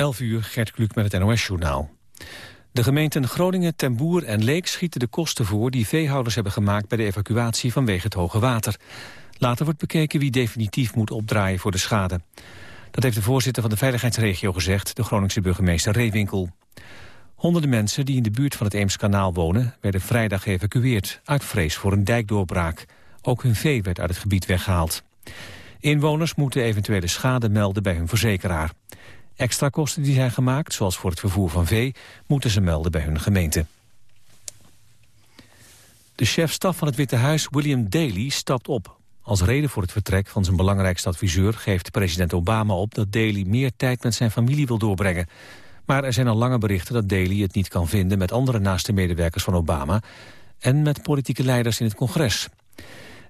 11 uur, Gert Kluk met het NOS-journaal. De gemeenten Groningen, Ten Boer en Leek schieten de kosten voor... die veehouders hebben gemaakt bij de evacuatie vanwege het hoge water. Later wordt bekeken wie definitief moet opdraaien voor de schade. Dat heeft de voorzitter van de veiligheidsregio gezegd... de Groningse burgemeester Reewinkel. Honderden mensen die in de buurt van het Eemskanaal wonen... werden vrijdag geëvacueerd, uit vrees voor een dijkdoorbraak. Ook hun vee werd uit het gebied weggehaald. Inwoners moeten eventuele schade melden bij hun verzekeraar. Extra kosten die zijn gemaakt, zoals voor het vervoer van vee... moeten ze melden bij hun gemeente. De chef-staf van het Witte Huis, William Daley, stapt op. Als reden voor het vertrek van zijn belangrijkste adviseur... geeft president Obama op dat Daley meer tijd met zijn familie wil doorbrengen. Maar er zijn al lange berichten dat Daley het niet kan vinden... met andere naaste medewerkers van Obama... en met politieke leiders in het congres.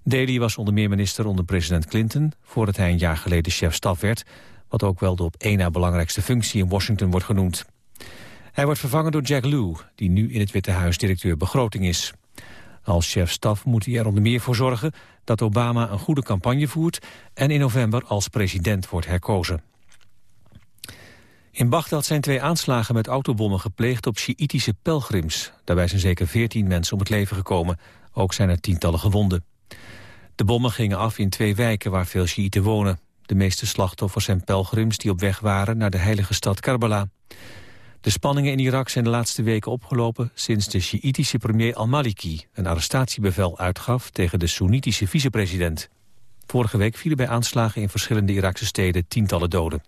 Daley was onder meer minister onder president Clinton... voordat hij een jaar geleden chef-staf werd wat ook wel de op één na belangrijkste functie in Washington wordt genoemd. Hij wordt vervangen door Jack Lew, die nu in het Witte Huis directeur begroting is. Als chef-staf moet hij er onder meer voor zorgen dat Obama een goede campagne voert en in november als president wordt herkozen. In Bagdad zijn twee aanslagen met autobommen gepleegd op Sjiïtische pelgrims. Daarbij zijn zeker veertien mensen om het leven gekomen. Ook zijn er tientallen gewonden. De bommen gingen af in twee wijken waar veel Sjiïten wonen. De meeste slachtoffers zijn pelgrims die op weg waren naar de heilige stad Karbala. De spanningen in Irak zijn de laatste weken opgelopen sinds de Sjiïtische premier al-Maliki een arrestatiebevel uitgaf tegen de Soenitische vicepresident. Vorige week vielen bij aanslagen in verschillende Irakse steden tientallen doden.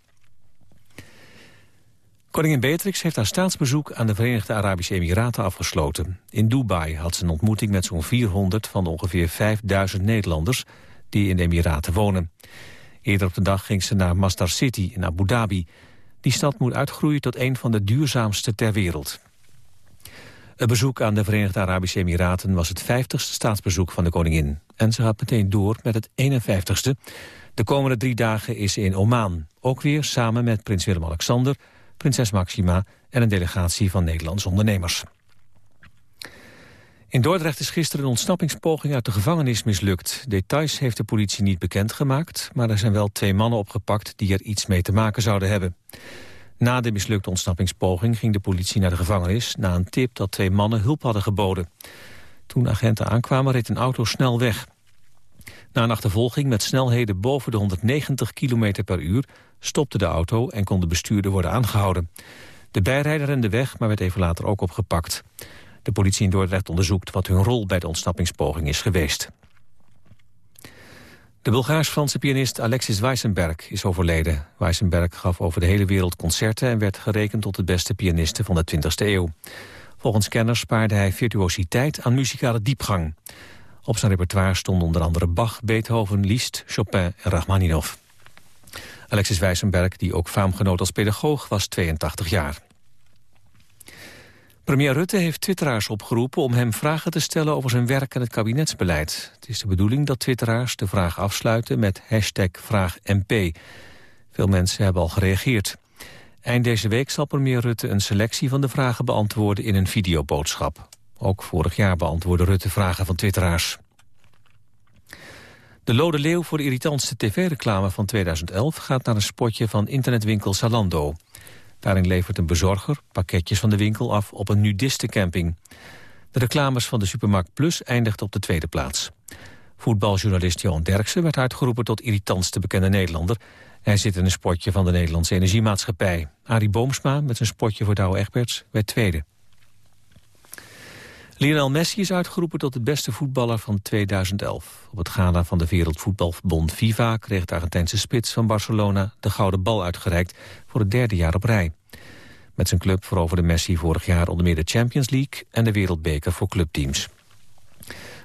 Koningin Beatrix heeft haar staatsbezoek aan de Verenigde Arabische Emiraten afgesloten. In Dubai had ze een ontmoeting met zo'n 400 van de ongeveer 5000 Nederlanders die in de Emiraten wonen. Eerder op de dag ging ze naar Masdar City in Abu Dhabi. Die stad moet uitgroeien tot een van de duurzaamste ter wereld. Het bezoek aan de Verenigde Arabische Emiraten was het 50ste staatsbezoek van de koningin. En ze gaat meteen door met het 51ste. De komende drie dagen is ze in Oman. Ook weer samen met prins Willem-Alexander, prinses Maxima en een delegatie van Nederlandse ondernemers. In Dordrecht is gisteren een ontsnappingspoging uit de gevangenis mislukt. Details heeft de politie niet bekendgemaakt, maar er zijn wel twee mannen opgepakt die er iets mee te maken zouden hebben. Na de mislukte ontsnappingspoging ging de politie naar de gevangenis na een tip dat twee mannen hulp hadden geboden. Toen agenten aankwamen reed een auto snel weg. Na een achtervolging met snelheden boven de 190 km per uur stopte de auto en kon de bestuurder worden aangehouden. De bijrijder rende weg, maar werd even later ook opgepakt. De politie in Dordrecht onderzoekt wat hun rol bij de ontsnappingspoging is geweest. De Bulgaars-Franse pianist Alexis Weissenberg is overleden. Weissenberg gaf over de hele wereld concerten... en werd gerekend tot de beste pianiste van de 20e eeuw. Volgens kenners spaarde hij virtuositeit aan muzikale diepgang. Op zijn repertoire stonden onder andere Bach, Beethoven, Liszt, Chopin en Rachmaninoff. Alexis Weissenberg, die ook faam genoot als pedagoog, was 82 jaar. Premier Rutte heeft twitteraars opgeroepen om hem vragen te stellen over zijn werk en het kabinetsbeleid. Het is de bedoeling dat twitteraars de vraag afsluiten met hashtag vraagmp. Veel mensen hebben al gereageerd. Eind deze week zal premier Rutte een selectie van de vragen beantwoorden in een videoboodschap. Ook vorig jaar beantwoordde Rutte vragen van twitteraars. De Lode Leeuw voor de irritantste tv-reclame van 2011 gaat naar een spotje van internetwinkel Zalando. Daarin levert een bezorger pakketjes van de winkel af op een nudistencamping. De reclames van de Supermarkt Plus eindigt op de tweede plaats. Voetbaljournalist Johan Derksen werd uitgeroepen tot irritantste bekende Nederlander. Hij zit in een spotje van de Nederlandse Energiemaatschappij. Arie Boomsma met zijn spotje voor Douwe Egberts werd tweede. Lionel Messi is uitgeroepen tot de beste voetballer van 2011. Op het gala van de Wereldvoetbalverbond FIFA kreeg de Argentijnse spits van Barcelona de gouden bal uitgereikt voor het derde jaar op rij. Met zijn club veroverde Messi vorig jaar onder meer de Champions League en de Wereldbeker voor clubteams.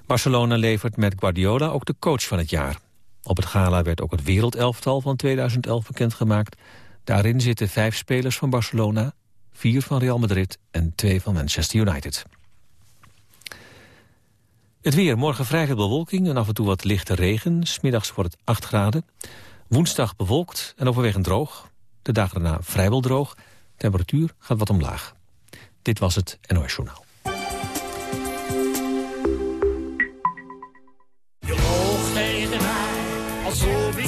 Barcelona levert met Guardiola ook de coach van het jaar. Op het gala werd ook het wereldelftal van 2011 bekendgemaakt. Daarin zitten vijf spelers van Barcelona, vier van Real Madrid en twee van Manchester United. Het weer, morgen vrij veel bewolking en af en toe wat lichte regen. Smiddags wordt het 8 graden. Woensdag bewolkt en overwegend droog. De dagen daarna vrijwel droog. Temperatuur gaat wat omlaag. Dit was het NOS Journaal.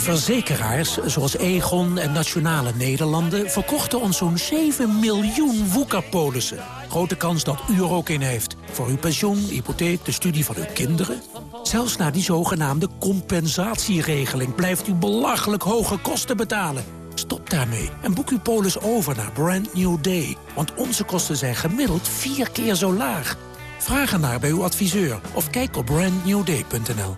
Verzekeraars zoals Egon en Nationale Nederlanden... verkochten ons zo'n 7 miljoen woekerpolissen. Grote kans dat u er ook in heeft. Voor uw pensioen, hypotheek, de studie van uw kinderen. Zelfs na die zogenaamde compensatieregeling... blijft u belachelijk hoge kosten betalen. Stop daarmee en boek uw polis over naar Brand New Day. Want onze kosten zijn gemiddeld vier keer zo laag. Vraag ernaar bij uw adviseur of kijk op brandnewday.nl.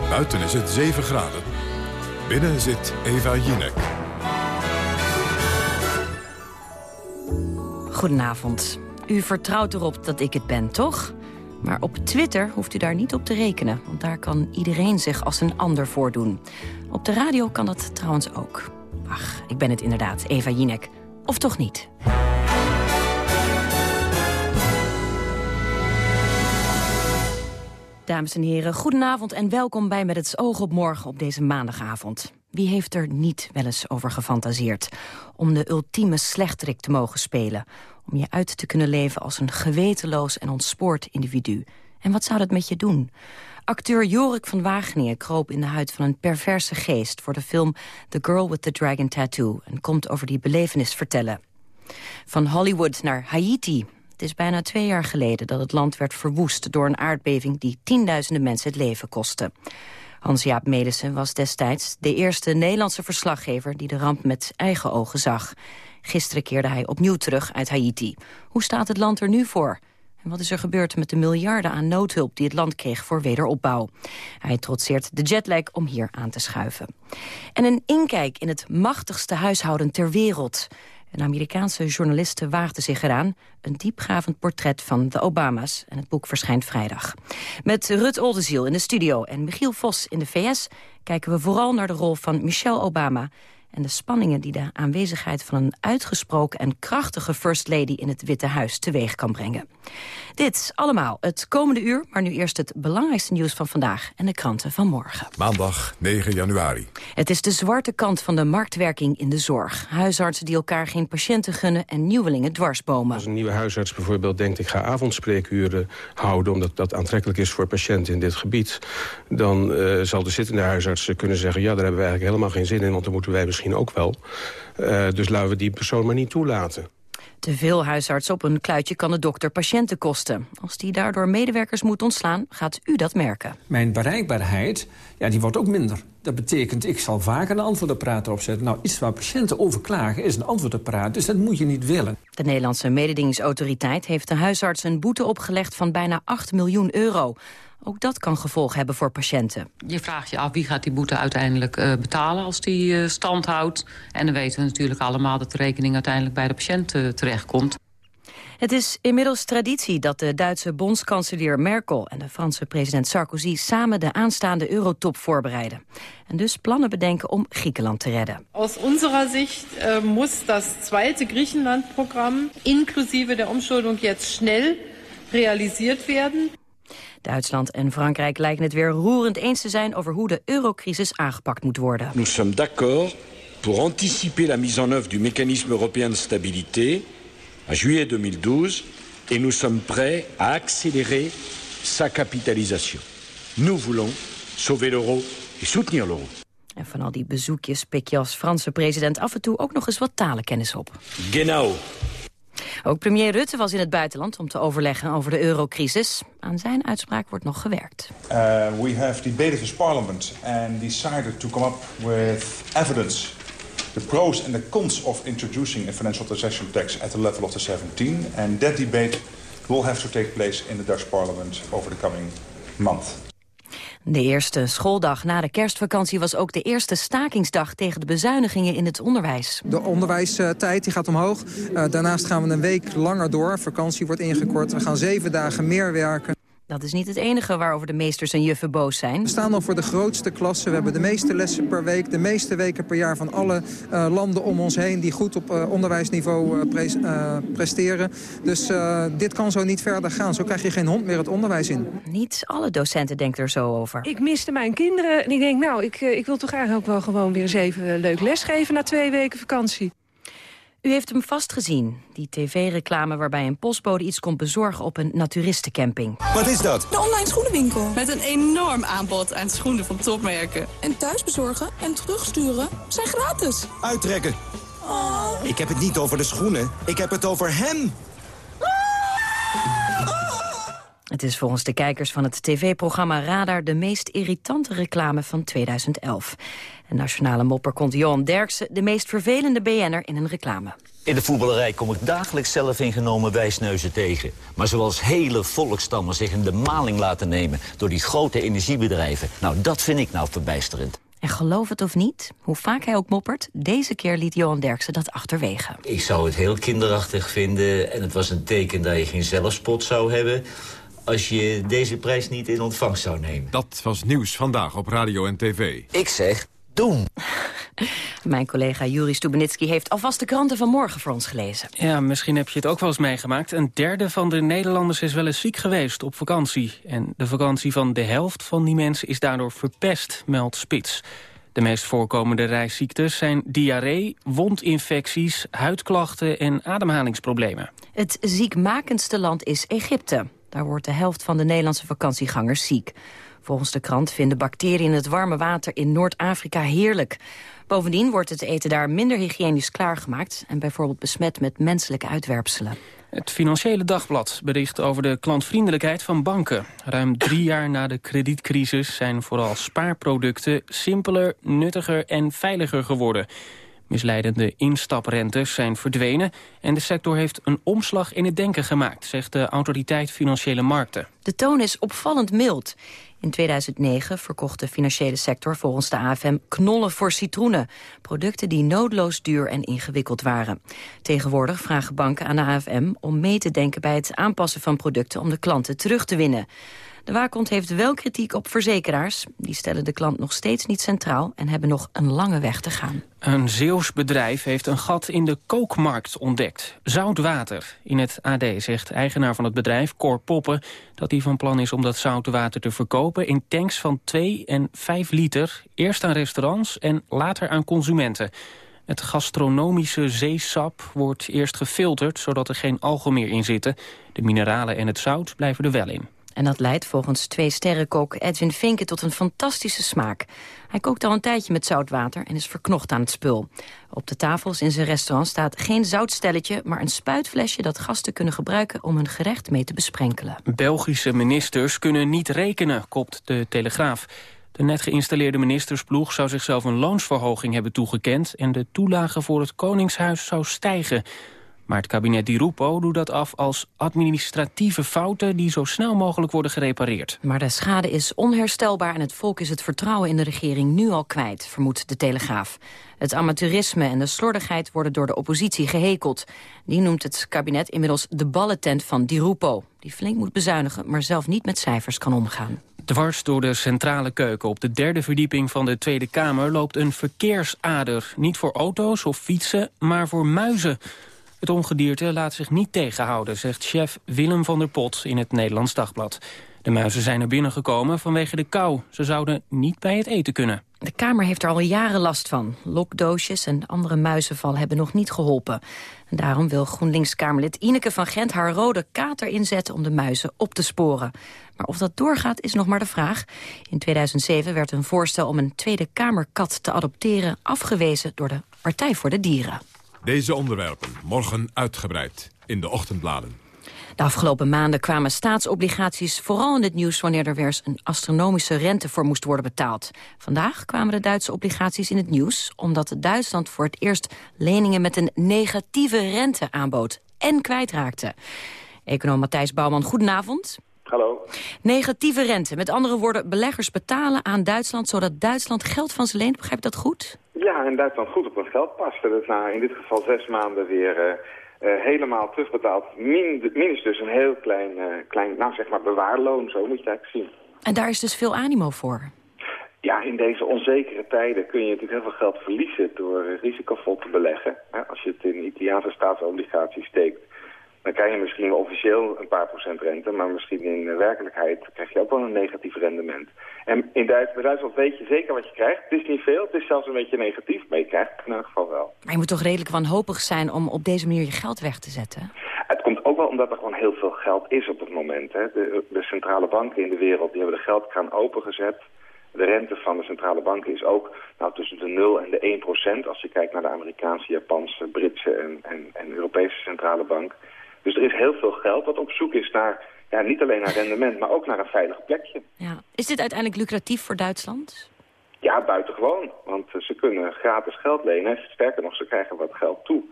Buiten is het 7 graden. Binnen zit Eva Jinek. Goedenavond. U vertrouwt erop dat ik het ben, toch? Maar op Twitter hoeft u daar niet op te rekenen... want daar kan iedereen zich als een ander voordoen. Op de radio kan dat trouwens ook. Ach, ik ben het inderdaad, Eva Jinek. Of toch niet? Dames en heren, goedenavond en welkom bij Met het oog op morgen op deze maandagavond. Wie heeft er niet wel eens over gefantaseerd? Om de ultieme slechterik te mogen spelen. Om je uit te kunnen leven als een gewetenloos en ontspoord individu. En wat zou dat met je doen? Acteur Jorik van Wageningen kroop in de huid van een perverse geest... voor de film The Girl with the Dragon Tattoo... en komt over die belevenis vertellen. Van Hollywood naar Haiti, het is bijna twee jaar geleden dat het land werd verwoest door een aardbeving die tienduizenden mensen het leven kostte. Hans-Jaap Melissen was destijds de eerste Nederlandse verslaggever die de ramp met eigen ogen zag. Gisteren keerde hij opnieuw terug uit Haiti. Hoe staat het land er nu voor? En wat is er gebeurd met de miljarden aan noodhulp die het land kreeg voor wederopbouw? Hij trotseert de jetlag om hier aan te schuiven. En een inkijk in het machtigste huishouden ter wereld. Een Amerikaanse journaliste waagde zich eraan. Een diepgravend portret van de Obama's. En het boek verschijnt vrijdag. Met Rut Oldenziel in de studio en Michiel Vos in de VS... kijken we vooral naar de rol van Michelle Obama en de spanningen die de aanwezigheid van een uitgesproken en krachtige First Lady in het Witte Huis teweeg kan brengen. Dit allemaal het komende uur, maar nu eerst het belangrijkste nieuws van vandaag en de kranten van morgen. Maandag 9 januari. Het is de zwarte kant van de marktwerking in de zorg. Huisartsen die elkaar geen patiënten gunnen en nieuwelingen dwarsbomen. Als een nieuwe huisarts bijvoorbeeld denkt ik ga avondspreekuren houden... omdat dat aantrekkelijk is voor patiënten in dit gebied... dan uh, zal de zittende huisarts kunnen zeggen... ja, daar hebben we eigenlijk helemaal geen zin in, want dan moeten wij misschien ook wel. Uh, dus laten we die persoon maar niet toelaten. Te veel huisarts op een kluitje kan de dokter patiënten kosten. Als die daardoor medewerkers moet ontslaan, gaat u dat merken. Mijn bereikbaarheid, ja, die wordt ook minder. Dat betekent, ik zal vaker een antwoordapparaat opzetten. Nou, iets waar patiënten over klagen is een antwoordapparaat, dus dat moet je niet willen. De Nederlandse mededingingsautoriteit heeft de huisarts een boete opgelegd van bijna 8 miljoen euro. Ook dat kan gevolgen hebben voor patiënten. Je vraagt je af wie gaat die boete uiteindelijk uh, betalen als die uh, stand houdt. En dan weten we natuurlijk allemaal dat de rekening uiteindelijk bij de patiënt uh, terechtkomt. Het is inmiddels traditie dat de Duitse bondskanselier Merkel en de Franse president Sarkozy samen de aanstaande eurotop voorbereiden. En dus plannen bedenken om Griekenland te redden. Aus unserer Sicht uh, muss das zweite Griechenland-Programm inklusive der Umschuldung jetzt schnell realisiert werden. Duitsland en Frankrijk lijken het weer roerend eens te zijn over hoe de eurocrisis aangepakt moet worden. Nous sommes d'accord pour anticiper la mise en œuvre du mécanisme européen de stabilité à juillet 2012 et nous sommes prêts à accélérer sa capitalisation. Nous voulons sauver l'euro et soutenir l'euro. En van al die bezoekjes pik je als Franse president af en toe ook nog eens wat talenkennis op. Genau. Ook premier Rutte was in het buitenland om te overleggen over de eurocrisis. Aan zijn uitspraak wordt nog gewerkt. Uh, we have debated this parliament and decided to come up with evidence the pros and the cons of introducing a financial transaction tax at the level of the 17 and that debate will have to take place in the Dutch parliament over the coming month. De eerste schooldag na de kerstvakantie was ook de eerste stakingsdag tegen de bezuinigingen in het onderwijs. De onderwijstijd die gaat omhoog. Uh, daarnaast gaan we een week langer door. Vakantie wordt ingekort. We gaan zeven dagen meer werken. Dat is niet het enige waarover de meesters en juffen boos zijn. We staan al voor de grootste klassen. We hebben de meeste lessen per week, de meeste weken per jaar van alle uh, landen om ons heen... die goed op uh, onderwijsniveau uh, pre presteren. Dus dit kan zo niet verder gaan. Zo krijg je geen hond meer het onderwijs in. Niet alle docenten denken er zo over. Ik miste mijn kinderen en ik denk, nou, ik, ik wil toch eigenlijk ook wel gewoon weer eens even leuk lesgeven... na twee weken vakantie. U heeft hem vast gezien, die tv-reclame waarbij een postbode iets komt bezorgen op een naturistencamping. Wat is dat? De online schoenenwinkel. Met een enorm aanbod aan schoenen van topmerken. En thuisbezorgen en terugsturen zijn gratis. Uittrekken. Oh. Ik heb het niet over de schoenen, ik heb het over hem. Het is volgens de kijkers van het tv-programma Radar de meest irritante reclame van 2011. En nationale mopper Johan Derksen de meest vervelende BN'er in een reclame. In de voetballerij kom ik dagelijks zelf ingenomen wijsneuzen tegen. Maar zoals hele volkstammen zich in de maling laten nemen... door die grote energiebedrijven, nou dat vind ik nou verbijsterend. En geloof het of niet, hoe vaak hij ook moppert... deze keer liet Johan Derksen dat achterwege. Ik zou het heel kinderachtig vinden... en het was een teken dat je geen zelfspot zou hebben als je deze prijs niet in ontvangst zou nemen. Dat was nieuws vandaag op radio en tv. Ik zeg, doen. Mijn collega Juri Stubenitski heeft alvast de kranten van morgen voor ons gelezen. Ja, misschien heb je het ook wel eens meegemaakt. Een derde van de Nederlanders is wel eens ziek geweest op vakantie. En de vakantie van de helft van die mensen is daardoor verpest, meldt Spits. De meest voorkomende reisziektes zijn diarree, wondinfecties, huidklachten en ademhalingsproblemen. Het ziekmakendste land is Egypte. Daar wordt de helft van de Nederlandse vakantiegangers ziek. Volgens de krant vinden bacteriën het warme water in Noord-Afrika heerlijk. Bovendien wordt het eten daar minder hygiënisch klaargemaakt... en bijvoorbeeld besmet met menselijke uitwerpselen. Het Financiële Dagblad bericht over de klantvriendelijkheid van banken. Ruim drie jaar na de kredietcrisis zijn vooral spaarproducten simpeler, nuttiger en veiliger geworden. Misleidende instaprentes zijn verdwenen en de sector heeft een omslag in het denken gemaakt, zegt de Autoriteit Financiële Markten. De toon is opvallend mild. In 2009 verkocht de financiële sector volgens de AFM knollen voor citroenen. Producten die noodloos duur en ingewikkeld waren. Tegenwoordig vragen banken aan de AFM om mee te denken bij het aanpassen van producten om de klanten terug te winnen. De waakhond heeft wel kritiek op verzekeraars. Die stellen de klant nog steeds niet centraal en hebben nog een lange weg te gaan. Een Zeeuws bedrijf heeft een gat in de kookmarkt ontdekt. Zoutwater. In het AD zegt eigenaar van het bedrijf, Cor Poppen... dat hij van plan is om dat zoute water te verkopen... in tanks van 2 en 5 liter. Eerst aan restaurants en later aan consumenten. Het gastronomische zeesap wordt eerst gefilterd... zodat er geen algen meer in zitten. De mineralen en het zout blijven er wel in. En dat leidt volgens twee sterrenkok Edwin Vinken tot een fantastische smaak. Hij kookt al een tijdje met zoutwater en is verknocht aan het spul. Op de tafels in zijn restaurant staat geen zoutstelletje... maar een spuitflesje dat gasten kunnen gebruiken om hun gerecht mee te besprenkelen. Belgische ministers kunnen niet rekenen, kopt de Telegraaf. De net geïnstalleerde ministersploeg zou zichzelf een loonsverhoging hebben toegekend... en de toelage voor het Koningshuis zou stijgen... Maar het kabinet Di Rupo doet dat af als administratieve fouten... die zo snel mogelijk worden gerepareerd. Maar de schade is onherstelbaar en het volk is het vertrouwen in de regering nu al kwijt, vermoedt de Telegraaf. Het amateurisme en de slordigheid worden door de oppositie gehekeld. Die noemt het kabinet inmiddels de ballentent van Di Rupo... die flink moet bezuinigen, maar zelf niet met cijfers kan omgaan. Dwars door de centrale keuken op de derde verdieping van de Tweede Kamer... loopt een verkeersader. Niet voor auto's of fietsen, maar voor muizen. Het ongedierte laat zich niet tegenhouden, zegt chef Willem van der Pot in het Nederlands Dagblad. De muizen zijn er binnengekomen vanwege de kou. Ze zouden niet bij het eten kunnen. De Kamer heeft er al jaren last van. Lokdoosjes en andere muizenval hebben nog niet geholpen. En daarom wil GroenLinks-Kamerlid Ineke van Gent haar rode kater inzetten om de muizen op te sporen. Maar of dat doorgaat is nog maar de vraag. In 2007 werd een voorstel om een Tweede Kamerkat te adopteren afgewezen door de Partij voor de Dieren. Deze onderwerpen morgen uitgebreid in de ochtendbladen. De afgelopen maanden kwamen staatsobligaties vooral in het nieuws... wanneer er weer eens een astronomische rente voor moest worden betaald. Vandaag kwamen de Duitse obligaties in het nieuws... omdat Duitsland voor het eerst leningen met een negatieve rente aanbood... en kwijtraakte. Econoom Matthijs Bouwman, goedenavond. Hallo. Negatieve rente. Met andere woorden, beleggers betalen aan Duitsland... zodat Duitsland geld van ze leent. Begrijp je dat goed? Ja, en Duitsland goed op hun geld past. Dat na in dit geval zes maanden weer uh, uh, helemaal terugbetaald. Min, minus dus een heel klein, uh, klein, nou zeg maar bewaarloon. Zo moet je het eigenlijk zien. En daar is dus veel animo voor? Ja, in deze onzekere tijden kun je natuurlijk heel veel geld verliezen door risicovol te beleggen. Als je het in Italiaanse staatsobligaties steekt, dan krijg je misschien officieel een paar procent rente, maar misschien in de werkelijkheid krijg je ook wel een negatief rendement. En in Duitsland weet je zeker wat je krijgt. Het is niet veel, het is zelfs een beetje negatief, maar je krijgt het in elk geval wel. Maar je moet toch redelijk wanhopig zijn om op deze manier je geld weg te zetten? Het komt ook wel omdat er gewoon heel veel geld is op het moment. Hè. De, de centrale banken in de wereld die hebben de geldkraan opengezet. De rente van de centrale banken is ook nou, tussen de 0 en de 1 procent... als je kijkt naar de Amerikaanse, Japanse, Britse en, en, en Europese centrale bank. Dus er is heel veel geld dat op zoek is naar ja, niet alleen naar rendement, maar ook naar een veilig plekje. Ja. Is dit uiteindelijk lucratief voor Duitsland? Ja, buitengewoon. Want ze kunnen gratis geld lenen. Sterker nog, ze krijgen wat geld toe.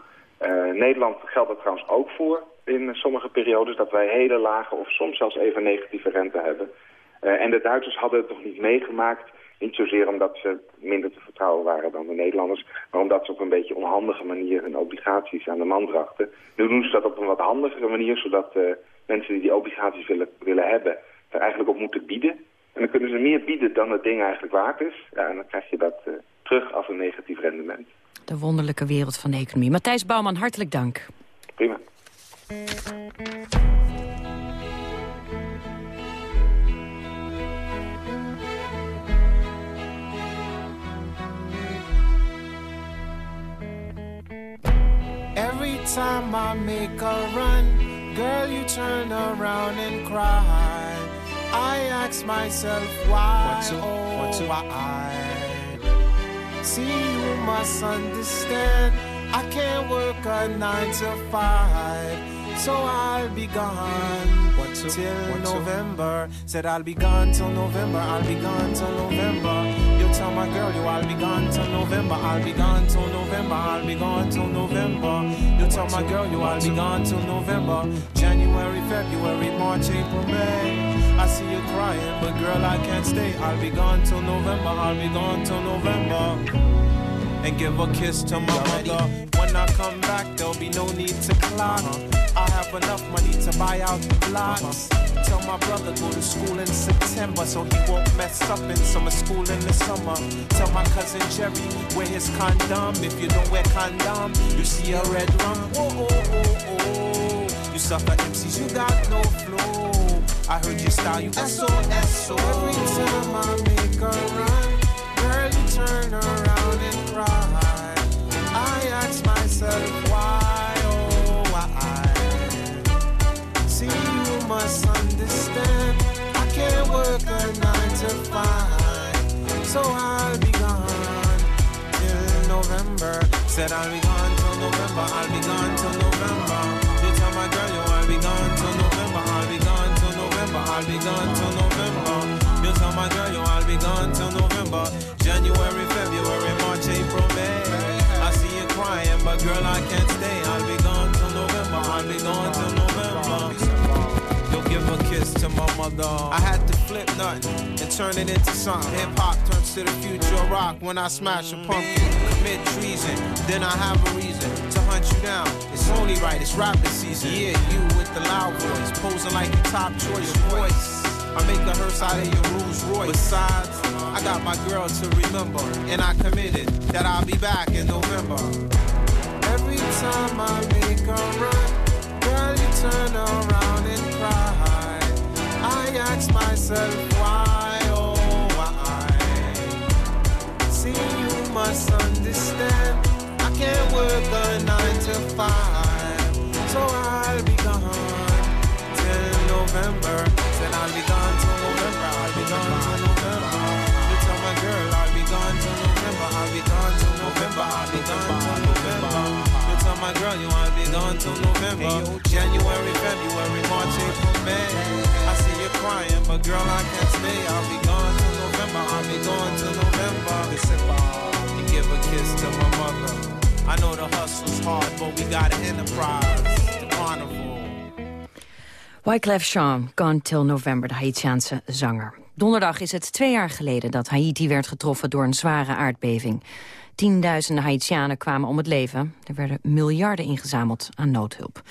Uh, Nederland geldt er trouwens ook voor in sommige periodes... dat wij hele lage of soms zelfs even negatieve rente hebben. Uh, en de Duitsers hadden het nog niet meegemaakt... Niet zozeer omdat ze minder te vertrouwen waren dan de Nederlanders... maar omdat ze op een beetje onhandige manier hun obligaties aan de man brachten. Nu doen ze dat op een wat handigere manier... zodat uh, mensen die die obligaties willen, willen hebben... er eigenlijk op moeten bieden. En dan kunnen ze meer bieden dan het ding eigenlijk waard is. Ja, en dan krijg je dat uh, terug als een negatief rendement. De wonderlijke wereld van de economie. Matthijs Bouwman, hartelijk dank. Prima. Time I make a run, girl, you turn around and cry. I ask myself why, one, two, oh, one, two. why. See, you must understand, I can't work a nine to five, so I'll be gone one, two, till November. Said I'll be gone till November, I'll be gone till November. You tell my girl you I'll be gone till November, I'll be gone till November, I'll be gone till November. You tell my girl you I'll be gone till November, January, February, March, April, May. I see you crying, but girl, I can't stay. I'll be gone till November, I'll be gone till November. And give a kiss to my mother. I come back, there'll be no need to clock. Uh-huh. I have enough money to buy out the blocks. Uh-huh. Tell my brother go to school in September so he won't mess up in summer school in the summer. Tell my cousin Jerry wear his condom. If you don't wear condom, you see a red rum. Oh, oh, oh, oh. You suffer MCs, you got no flow. I heard your style, you SOS. So every time I make a run, girl, you turn around myself why, oh why? See, you must understand. I can't work a nine to five, so I'll be gone till November. Said I'll be gone till November. I'll be gone till November. You tell my girl you I'll be gone till November. I'll be gone till November. I'll be gone till November. You tell my girl you I'll be gone till November. January, February, I had to flip nothing and turn it into something. Hip hop turns to the future rock when I smash a pumpkin. Commit treason, then I have a reason to hunt you down. It's only right, it's rapping season. Yeah, you with the loud voice, posing like your top choice voice. I make a hearse out of your Rolls Royce. Besides, I got my girl to remember, and I committed that I'll be back in November. Every time I make a run, girl, you turn around and cry. Ask myself why, oh why? See, you must understand. I can't work a nine to five, so I'll be gone till November. Said I'll be gone till November. I'll be gone till November. My girl you I'll be gone till November. January, February, March, April, May. I see you crying, but girl I can't stay. I'll be gone till November. I'll be gone till November. You give a kiss to my mother. I know the hustle's hard, but we got an enterprise. The carnival. Wyclef Jean, Gone Till November, de Haitiaanse zanger. Donderdag is het twee jaar geleden dat Haiti werd getroffen door een zware aardbeving. Tienduizenden Haitianen kwamen om het leven. Er werden miljarden ingezameld aan noodhulp.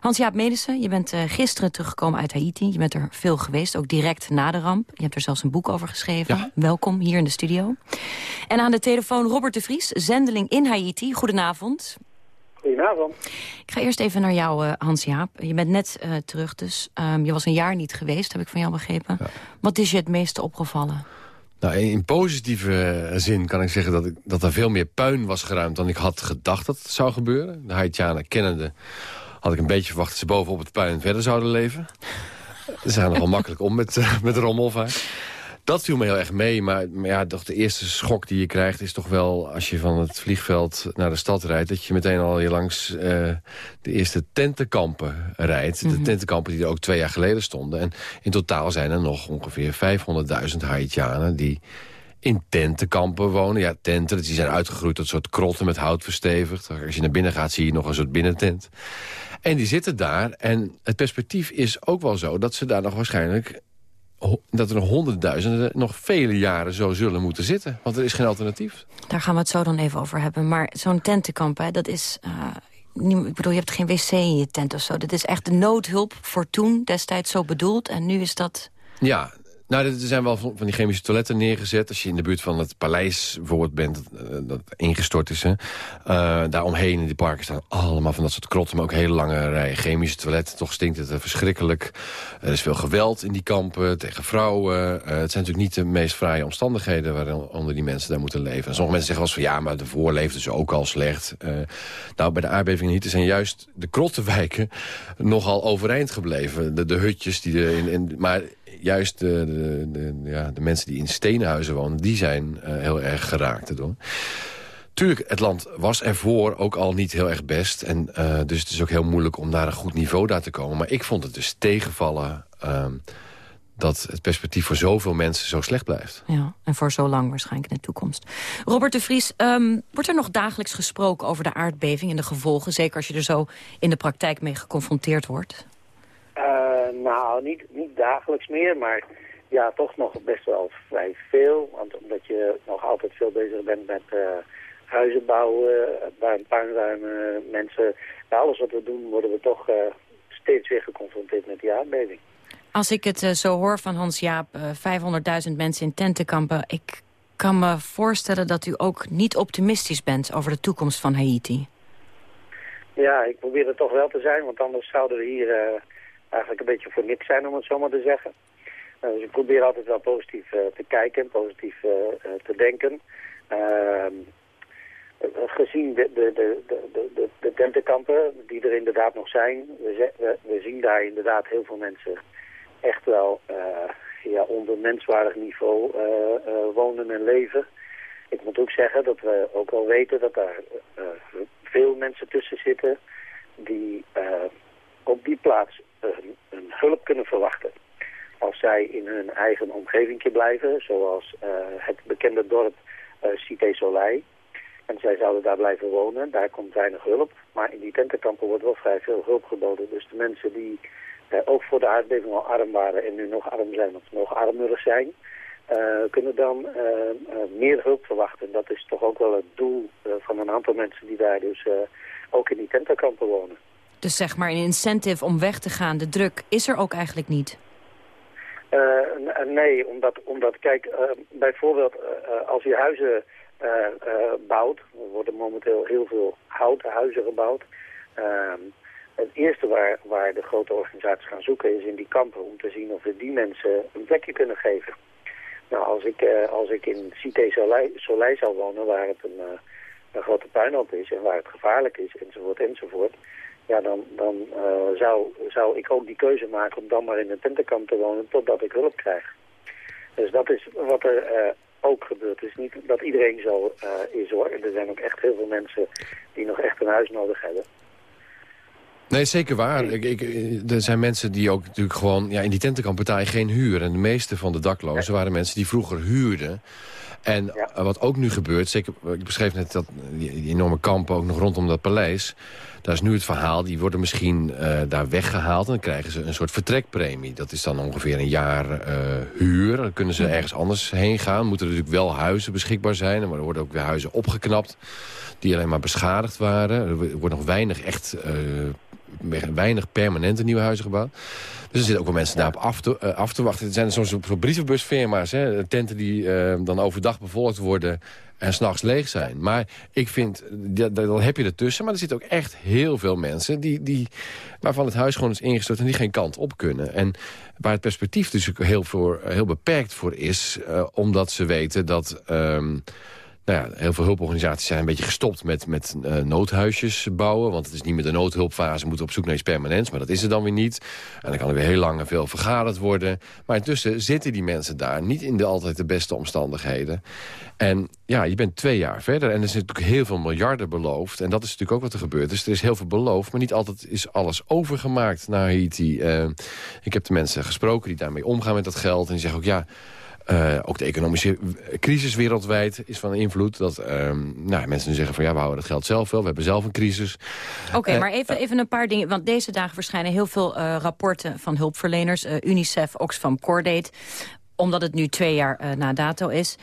Hans-Jaap Medissen, je bent uh, gisteren teruggekomen uit Haiti. Je bent er veel geweest, ook direct na de ramp. Je hebt er zelfs een boek over geschreven. Ja. Welkom hier in de studio. En aan de telefoon Robert de Vries, zendeling in Haiti. Goedenavond. Goedenavond. Ik ga eerst even naar jou, uh, Hans-Jaap. Je bent net uh, terug, dus um, je was een jaar niet geweest, heb ik van jou begrepen. Ja. Wat is je het meeste opgevallen? Nou, in positieve zin kan ik zeggen dat, ik, dat er veel meer puin was geruimd... dan ik had gedacht dat het zou gebeuren. De Haitianen kennende had ik een beetje verwacht... dat ze bovenop het puin verder zouden leven. Ze zijn nogal makkelijk om met, met rommel vaak. Dat viel me heel erg mee, maar, maar, ja, toch de eerste schok die je krijgt... is toch wel, als je van het vliegveld naar de stad rijdt... dat je meteen al hier langs uh, de eerste tentenkampen rijdt. Mm -hmm. De tentenkampen die er ook twee jaar geleden stonden. En in totaal zijn er nog ongeveer 500.000 Haitianen... die in tentenkampen wonen. Ja, tenten, die zijn uitgegroeid tot soort krotten met hout verstevigd. Als je naar binnen gaat, zie je nog een soort binnentent. En die zitten daar. En het perspectief is ook wel zo dat ze daar nog waarschijnlijk dat er honderdduizenden nog vele jaren zo zullen moeten zitten. Want er is geen alternatief. Daar gaan we het zo dan even over hebben. Maar zo'n tentenkamp, hè, dat is... Uh, ik bedoel, je hebt geen wc in je tent of zo. Dat is echt de noodhulp voor toen, destijds zo bedoeld. En nu is dat... Ja, nou, er zijn wel van die chemische toiletten neergezet. Als je in de buurt van het paleis bijvoorbeeld bent, dat, dat ingestort is. Hè. Uh, daaromheen in die parken staan allemaal van dat soort krotten... maar ook hele lange rijen chemische toiletten. Toch stinkt het verschrikkelijk. Er is veel geweld in die kampen tegen vrouwen. Het zijn natuurlijk niet de meest fraaie omstandigheden... waaronder die mensen daar moeten leven. En sommige mensen zeggen wel eens van... ja, maar daarvoor leefden ze ook al slecht. Nou, bij de aardbevingen niet. Er zijn juist de krottenwijken nogal overeind gebleven. De, de hutjes die er in... in maar juist de, de, de, ja, de mensen die in steenhuizen wonen... die zijn uh, heel erg geraakt erdoor. Tuurlijk, het land was ervoor ook al niet heel erg best. En, uh, dus het is ook heel moeilijk om naar een goed niveau daar te komen. Maar ik vond het dus tegenvallen... Uh, dat het perspectief voor zoveel mensen zo slecht blijft. Ja, en voor zo lang waarschijnlijk in de toekomst. Robert de Vries, um, wordt er nog dagelijks gesproken over de aardbeving en de gevolgen? Zeker als je er zo in de praktijk mee geconfronteerd wordt? Nou, niet, niet dagelijks meer, maar ja, toch nog best wel vrij veel. Want omdat je nog altijd veel bezig bent met uh, huizen bouwen, puin, puinruimen, mensen. Bij alles wat we doen worden we toch uh, steeds weer geconfronteerd met die aardbeving. Als ik het uh, zo hoor van Hans-Jaap, 500.000 mensen in tentenkampen... ik kan me voorstellen dat u ook niet optimistisch bent over de toekomst van Haiti. Ja, ik probeer het toch wel te zijn, want anders zouden we hier eigenlijk een beetje voor niks zijn, om het zo maar te zeggen. Dus ik probeer altijd wel positief uh, te kijken, positief uh, te denken. Ehm, gezien de, de, de, de, de, tentenkampen die er inderdaad nog zijn, we, we, we zien daar inderdaad heel veel mensen echt wel ja, onder menswaardig niveau wonen en leven. Ik moet ook zeggen dat we ook wel weten dat daar veel mensen tussen zitten die op die plaats een, hulp kunnen verwachten. Als zij in hun eigen omgeving blijven, zoals uh, het bekende dorp uh, Cité Soleil. En zij zouden daar blijven wonen, daar komt weinig hulp. Maar in die tentenkampen wordt wel vrij veel hulp geboden. Dus de mensen die uh, ook voor de aardbeving al arm waren en nu nog arm zijn of nog armerig zijn... kunnen dan meer hulp verwachten. Dat is toch ook wel het doel van een aantal mensen die daar dus ook in die tentenkampen wonen. Dus zeg maar een incentive om weg te gaan, de druk, is er ook eigenlijk niet? Uh, nee, omdat, omdat kijk, uh, bijvoorbeeld uh, als je huizen bouwt, er worden momenteel heel veel houten huizen gebouwd. Ehm, het eerste waar, waar de grote organisaties gaan zoeken is in die kampen om te zien of we die mensen een plekje kunnen geven. Nou, als ik, als ik in Cité Soleil, Soleil zou wonen, waar het een, een grote puinhoop is en waar het gevaarlijk is, enzovoort, enzovoort ja, dan, dan uh, zou, zou ik ook die keuze maken om dan maar in een tentenkamp te wonen totdat ik hulp krijg. Dus dat is wat er uh, ook gebeurt. Het is niet dat iedereen zo uh, is hoor. Er zijn ook echt heel veel mensen die nog echt een huis nodig hebben. Nee, zeker waar. Ik, ik, er zijn mensen die ook natuurlijk gewoon... Ja, in die tentenkamp betaal geen huur. En de meeste van de daklozen waren mensen die vroeger huurden. En eh, wat ook nu gebeurt, zeker, ik beschreef net dat, die, die, enorme kampen ook nog rondom dat paleis. Daar is nu het verhaal, die worden misschien uh, daar weggehaald... en dan krijgen ze een soort vertrekpremie. Dat is dan ongeveer een jaar uh, huur. Dan kunnen ze ergens anders heen gaan. Moeten er natuurlijk wel huizen beschikbaar zijn. Maar er worden ook weer huizen opgeknapt die alleen maar beschadigd waren. Er wordt nog weinig echt... weinig permanente nieuwe huizen gebouwd. Dus er zitten ook wel mensen daarop af te, uh, af te wachten. Er zijn soms zo brievenbusfirma's, hè, tenten die uh, dan overdag bevolkt worden en s'nachts leeg zijn. Maar ik vind, dan heb je ertussen. Maar er zitten ook echt heel veel mensen die, die, waarvan het huis gewoon is ingestort... en die geen kant op kunnen. En waar het perspectief dus heel, voor, heel beperkt voor is... Uh, omdat ze weten dat... Um, nou ja, heel veel hulporganisaties zijn een beetje gestopt met, met uh, noodhuisjes bouwen. Want het is niet meer de noodhulpfase, we moeten op zoek naar iets permanents. Maar dat is er dan weer niet. En dan kan er weer heel lang en veel vergaderd worden. Maar intussen zitten die mensen daar niet in de altijd de beste omstandigheden. En ja, je bent twee jaar verder en er is natuurlijk heel veel miljarden beloofd. En dat is natuurlijk ook wat er gebeurt. Dus er is heel veel beloofd, maar niet altijd is alles overgemaakt naar Haiti. Uh, ik heb de mensen gesproken die daarmee omgaan met dat geld. En die zeggen ook, ja... Uh, ook de economische crisis wereldwijd is van invloed. Dat uh, nou, mensen nu zeggen van ja, we houden het geld zelf wel. We hebben zelf een crisis. Oké, okay, uh, maar even, even een paar dingen. Want deze dagen verschijnen heel veel rapporten van hulpverleners. UNICEF, Oxfam, Cordate. Omdat het nu twee jaar na dato is.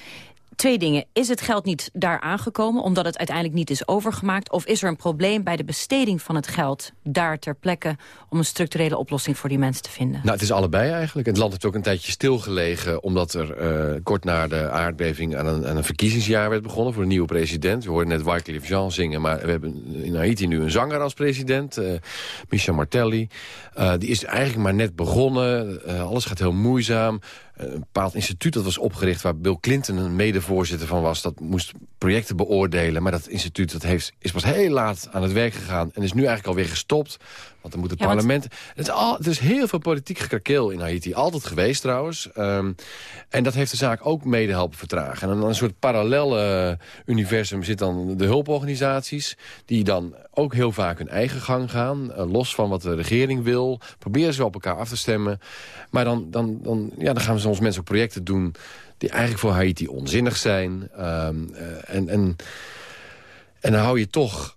Twee dingen. Is het geld niet daar aangekomen omdat het uiteindelijk niet is overgemaakt? Of is er een probleem bij de besteding van het geld daar ter plekke... om een structurele oplossing voor die mensen te vinden? Nou, het is allebei eigenlijk. Het land heeft ook een tijdje stilgelegen... omdat er uh, kort na de aardbeving aan een, een, verkiezingsjaar werd begonnen... voor een nieuwe president. We hoorden net Wycliffe Jean zingen... maar we hebben in Haiti nu een zanger als president, uh, Michel Martelly. Uh, die is eigenlijk maar net begonnen. alles gaat heel moeizaam een bepaald instituut dat was opgericht... waar Bill Clinton een medevoorzitter van was. Dat moest projecten beoordelen. Maar dat instituut dat heeft, is pas heel laat aan het werk gegaan... en is nu eigenlijk alweer gestopt. Want dan moet het ja, parlement... Want... Het, is al, het is heel veel politiek gekrakeel in Haiti. Altijd geweest trouwens. Um, en dat heeft de zaak ook mede helpen vertragen. En dan een soort parallelle universum zit dan de hulporganisaties... die dan ook heel vaak hun eigen gang gaan. Uh, los van wat de regering wil. Proberen ze op elkaar af te stemmen. Maar dan, dan, dan, ja, dan gaan we soms mensen ook projecten doen... die eigenlijk voor Haiti onzinnig zijn. Um, uh, en, en, en dan hou je toch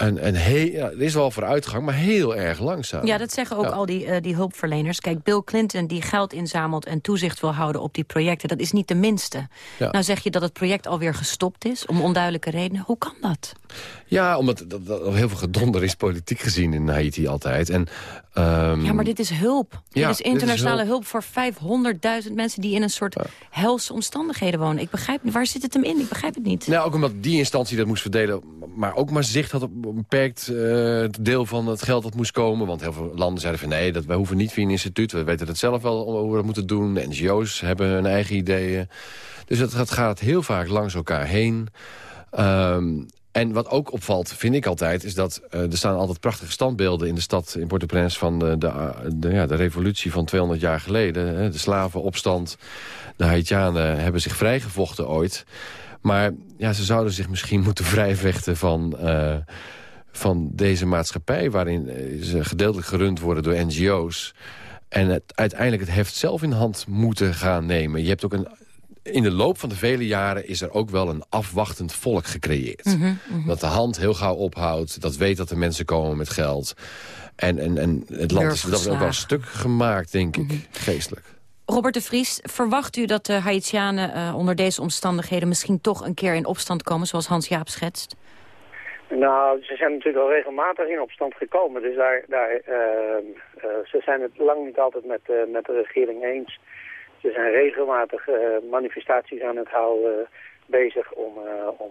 een, een heel, ja, er is wel vooruitgang, maar heel erg langzaam. Ja, dat zeggen ook ja. al die, uh, die hulpverleners. Kijk, Bill Clinton die geld inzamelt en toezicht wil houden op die projecten... dat is niet de minste. Ja. Nou zeg je dat het project alweer gestopt is, om onduidelijke redenen. Hoe kan dat? Ja, omdat dat, dat heel veel gedonder is politiek gezien in Haiti altijd. En, um... Ja, maar dit is hulp. Dit is internationale dit is hulp. voor 500.000 mensen die in een soort helse omstandigheden wonen. Ik begrijp niet. Waar zit het hem in? Ik begrijp het niet. Nou, ook omdat die instantie dat moest verdelen, maar ook maar zicht had op een beperkt uh, deel van het geld dat moest komen. Want heel veel landen zeiden van nee, dat, wij hoeven niet via een instituut. We weten het zelf wel hoe we dat moeten doen. De NGO's hebben hun eigen ideeën. Dus het, het gaat heel vaak langs elkaar heen. Um, en wat ook opvalt, vind ik altijd, is dat uh, er staan altijd prachtige standbeelden in de stad in Port-au-Prince van de, de, de, ja, de revolutie van 200 jaar geleden. Hè, de slavenopstand, de Haitianen hebben zich vrijgevochten ooit. Maar ja, ze zouden zich misschien moeten vrijvechten van, uh, van deze maatschappij... waarin ze gedeeltelijk gerund worden door NGO's. En het, uiteindelijk het heft zelf in hand moeten gaan nemen. Je hebt ook een in de loop van de vele jaren is er ook wel een afwachtend volk gecreëerd. Mm -hmm, mm -hmm. Dat de hand heel gauw ophoudt. Dat weet dat er mensen komen met geld. En, en, en het land is dat ook wel een stuk gemaakt, denk ik, mm -hmm. geestelijk. Robert de Vries, verwacht u dat de Haitianen uh, onder deze omstandigheden... misschien toch een keer in opstand komen, zoals Hans-Jaap schetst? Nou, ze zijn natuurlijk al regelmatig in opstand gekomen. Dus daar, daar, uh, uh, ze zijn het lang niet altijd met, met de regering eens. Ze zijn regelmatig uh, manifestaties aan het houden, uh, bezig om, uh, om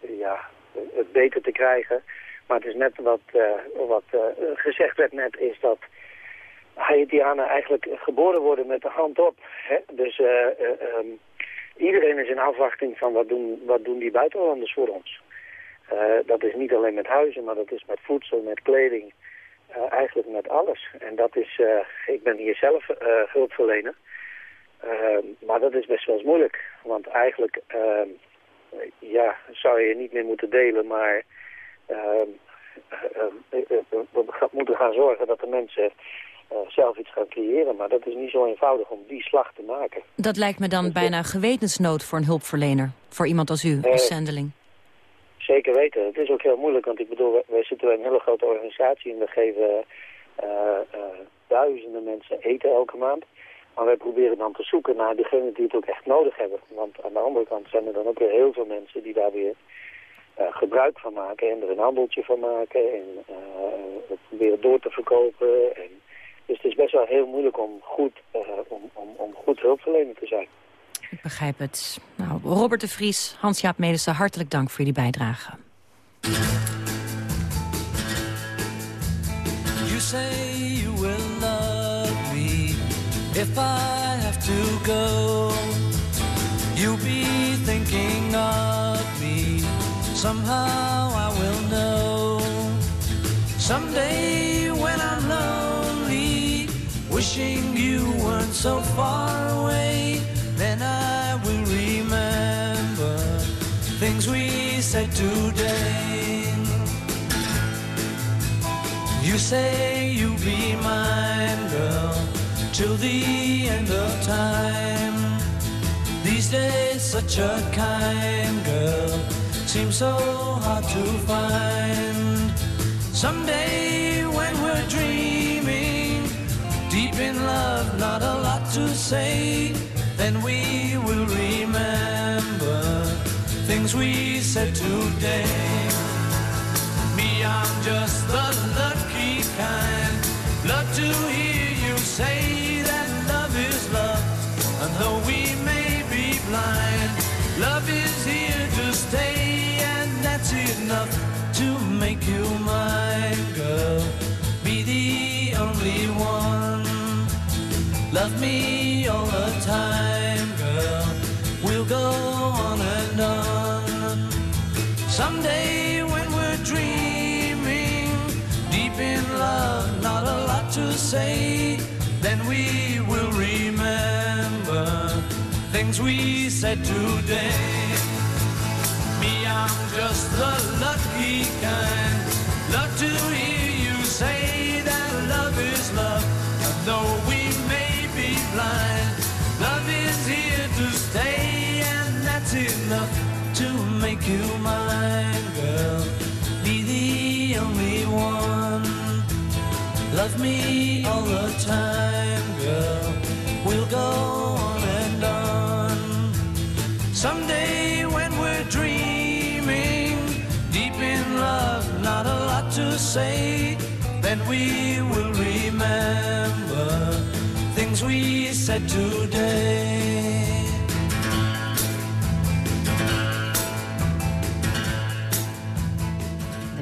ja, het beter te krijgen. Maar het is net wat, wat gezegd werd net, is dat Haitianen eigenlijk geboren worden met de hand op. Hè? Dus um, iedereen is in afwachting van wat doen, wat doen die buitenlanders voor ons. dat is niet alleen met huizen, maar dat is met voedsel, met kleding. eigenlijk met alles. En dat is, ik ben hier zelf hulpverlener. Uh, maar dat is best wel eens moeilijk. Want eigenlijk uh, ja, zou je niet meer moeten delen. Maar uh, we moeten gaan zorgen dat de mensen zelf iets gaan creëren. Maar dat is niet zo eenvoudig om die slag te maken. Dat lijkt me dan bijna gewetensnood voor een hulpverlener. Voor iemand als u, als zendeling. Zeker weten. Het is ook heel moeilijk, want ik bedoel, wij zitten bij een hele grote organisatie en we geven duizenden mensen eten elke maand. Maar wij proberen dan te zoeken naar degenen die het ook echt nodig hebben. Want aan de andere kant zijn er dan ook weer heel veel mensen die daar weer uh, gebruik van maken en er een handeltje van maken en uh, proberen door te verkopen. En, dus het is best wel heel moeilijk om goed, uh, om, om, om goed hulpverlener te zijn. Ik begrijp het. Nou, Robert de Vries, Hans-Jaap Medersen, hartelijk dank voor jullie bijdrage. You say you if I have to go. You'll be thinking of me. Somehow I will know. Someday when I'm lonely, wishing you weren't so far away, then I will remember things we said today. You say you'll be mine, till the end of time. These days, such a kind girl seems so hard to find. Someday, when we're dreaming, deep in love, not a lot to say, then we will remember things we said today. Me, I'm just the lucky kind. You mine, girl. Be the only one. Love me all the time, girl. We'll go on and on. Someday when we're dreaming, deep in love, not a lot to say, then we will remember things we said today. I'm just the lucky kind. Love to hear you say that love is love. And though we may be blind, love is here to stay, and that's enough to make you mine, girl. Be the only one. Love me all the time, girl. We'll go say, then we will remember things we said today.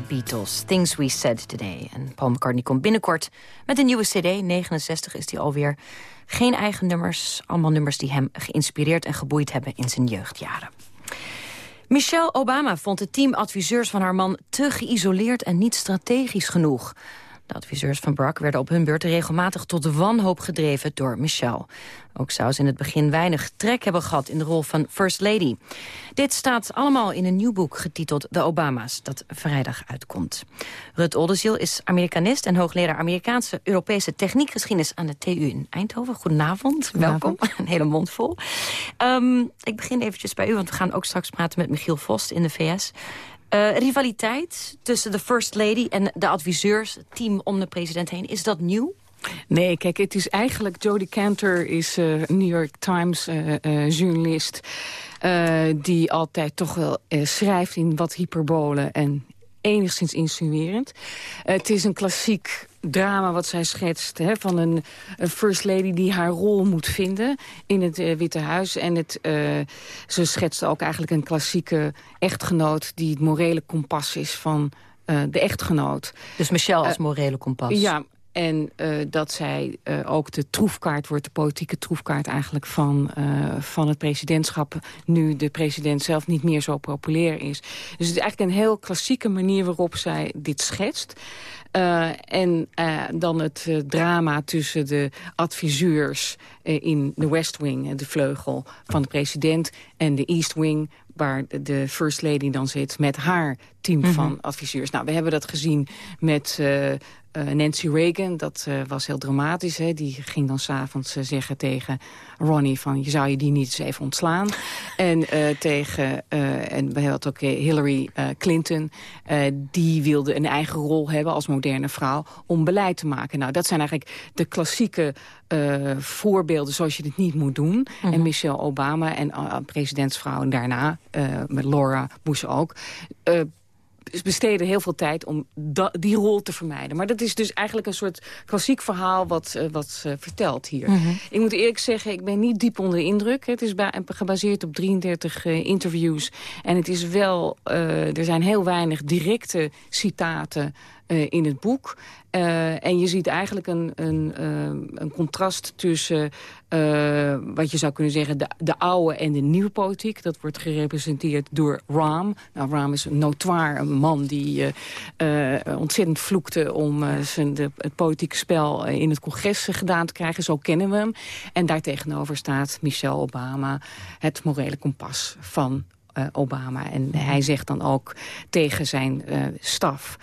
Beatles, Things We Said Today. En Paul McCartney komt binnenkort met een nieuwe cd. 69 is die alweer. Geen eigen nummers, allemaal nummers die hem geïnspireerd en geboeid hebben in zijn jeugdjaren. Michelle Obama vond het team adviseurs van haar man te geïsoleerd en niet strategisch genoeg. De adviseurs van Barack werden op hun beurt regelmatig tot de wanhoop gedreven door Michelle. Ook zou ze in het begin weinig trek hebben gehad in de rol van First Lady. Dit staat allemaal in een nieuw boek getiteld De Obama's, dat vrijdag uitkomt. Rut Oldenziel is Amerikanist en hoogleraar Amerikaanse Europese techniekgeschiedenis aan de TU in Eindhoven. Goedenavond, welkom. Een hele mond vol. Um, ik begin eventjes bij u, want we gaan ook straks praten met Michiel Vost in de VS. Uh, rivaliteit tussen de First Lady en de adviseurs, het team om de president heen, is dat nieuw? Nee, kijk, het is eigenlijk... Jodie Cantor is uh, New York Times uh, journalist... die altijd toch wel schrijft in wat hyperbolen en enigszins insinuerend. het is een klassiek drama wat zij schetst... Hè, van een, een, first lady die haar rol moet vinden in het uh, Witte Huis. En het, uh, ze schetst ook eigenlijk een klassieke echtgenoot... die het morele kompas is van uh, de echtgenoot. Dus Michelle als morele kompas. Ja, en uh, dat zij uh, ook de troefkaart wordt, de politieke troefkaart eigenlijk van, uh, van het presidentschap. Nu de president zelf niet meer zo populair is. Dus het is eigenlijk een heel klassieke manier waarop zij dit schetst. En dan het drama tussen de adviseurs in de West Wing, de vleugel van de president... en de East Wing, waar de First Lady dan zit... met haar team Mhm. van adviseurs. Nou, we hebben dat gezien met eh, eh, Nancy Reagan. Dat eh, was heel dramatisch. Hè? Die ging dan s'avonds uh, zeggen tegen Ronnie... van je zou je die niet eens even ontslaan. en tegen, en we hadden ook Hillary Clinton... die wilde een eigen rol hebben als moderne vrouw... om beleid te maken. Nou, dat zijn eigenlijk de klassieke voorbeelden zoals je het niet moet doen. Mm -hmm. En Michelle Obama en presidentsvrouw daarna, met Laura Bush ook besteden heel veel tijd om die rol te vermijden. Maar dat is dus eigenlijk een soort klassiek verhaal wat, uh, wat uh, vertelt hier. Mm -hmm. Ik moet eerlijk zeggen, ik ben niet diep onder de indruk. Het is gebaseerd op 33 uh, interviews. En het is wel, er zijn heel weinig directe citaten in het boek. Uh, en je ziet eigenlijk een, een, uh, een contrast tussen wat je zou kunnen zeggen de, de oude en de nieuwe politiek. Dat wordt gerepresenteerd door Rahm. Nou, Rahm is een notoire een man die ontzettend vloekte om zijn, de, het politieke spel in het congres gedaan te krijgen. Zo kennen we hem. En daartegenover staat Michelle Obama, het morele kompas van Obama. En hij zegt dan ook tegen zijn staf...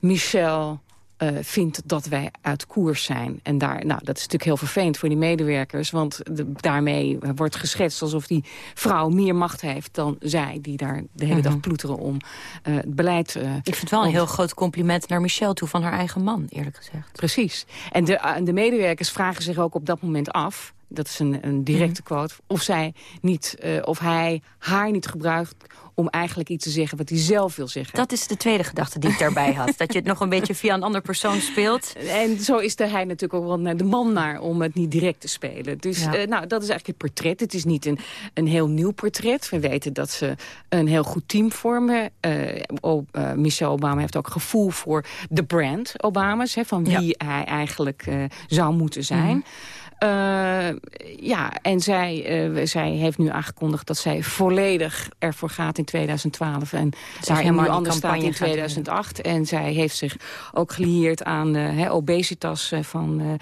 Michel uh, vindt dat wij uit koers zijn. En daar, nou, dat is natuurlijk heel vervelend voor die medewerkers. Want de, daarmee wordt geschetst alsof die vrouw meer macht heeft dan zij... die daar de hele dag ploeteren om het beleid... Ik vind het wel een heel groot compliment naar Michel toe van haar eigen man, eerlijk gezegd. Precies. En de, de medewerkers vragen zich ook op dat moment af dat is een, een directe -hmm. quote, of, zij niet, uh, of hij haar niet gebruikt om eigenlijk iets te zeggen wat hij zelf wil zeggen. Dat is de tweede gedachte die ik daarbij had. dat je het nog een beetje via een ander persoon speelt. En zo is de, hij natuurlijk ook wel naar de man naar om het niet direct te spelen. Dus ja. uh, nou, dat is eigenlijk het portret. Het is niet een, een heel nieuw portret. We weten dat ze een heel goed team vormen. Uh, Michelle Obama heeft ook gevoel voor de brand Obama's. Hè, van wie ja. hij eigenlijk zou moeten zijn. Mm -hmm. Uh, ja, en zij, uh, zij heeft nu aangekondigd dat zij volledig ervoor gaat in 2012. En daar nu anders staat in 2008. En zij heeft zich ook gelieerd aan he, obesitas van,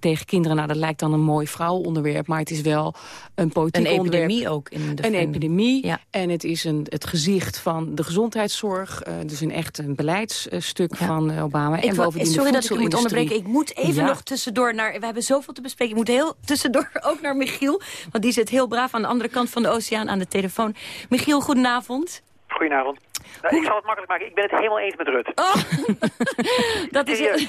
tegen kinderen. Nou, dat lijkt dan een mooi vrouwenonderwerp. Maar het is wel een politiek een onderwerp. Een epidemie ook. In de een epidemie. Ja. En het is een, het gezicht van de gezondheidszorg. dus een echt een beleidsstuk ja. van Obama. Ik en bovendien sorry dat ik moet onderbreken. Ik moet even ja. nog tussendoor naar... We hebben zoveel te bespreken. Ik moet heel tussendoor ook naar Michiel. Want die zit heel braaf aan de andere kant van de oceaan aan de telefoon. Michiel, goedenavond. Goedenavond. Nou, ik zal het makkelijk maken. Ik ben het helemaal eens met Rut. Oh, dat, is,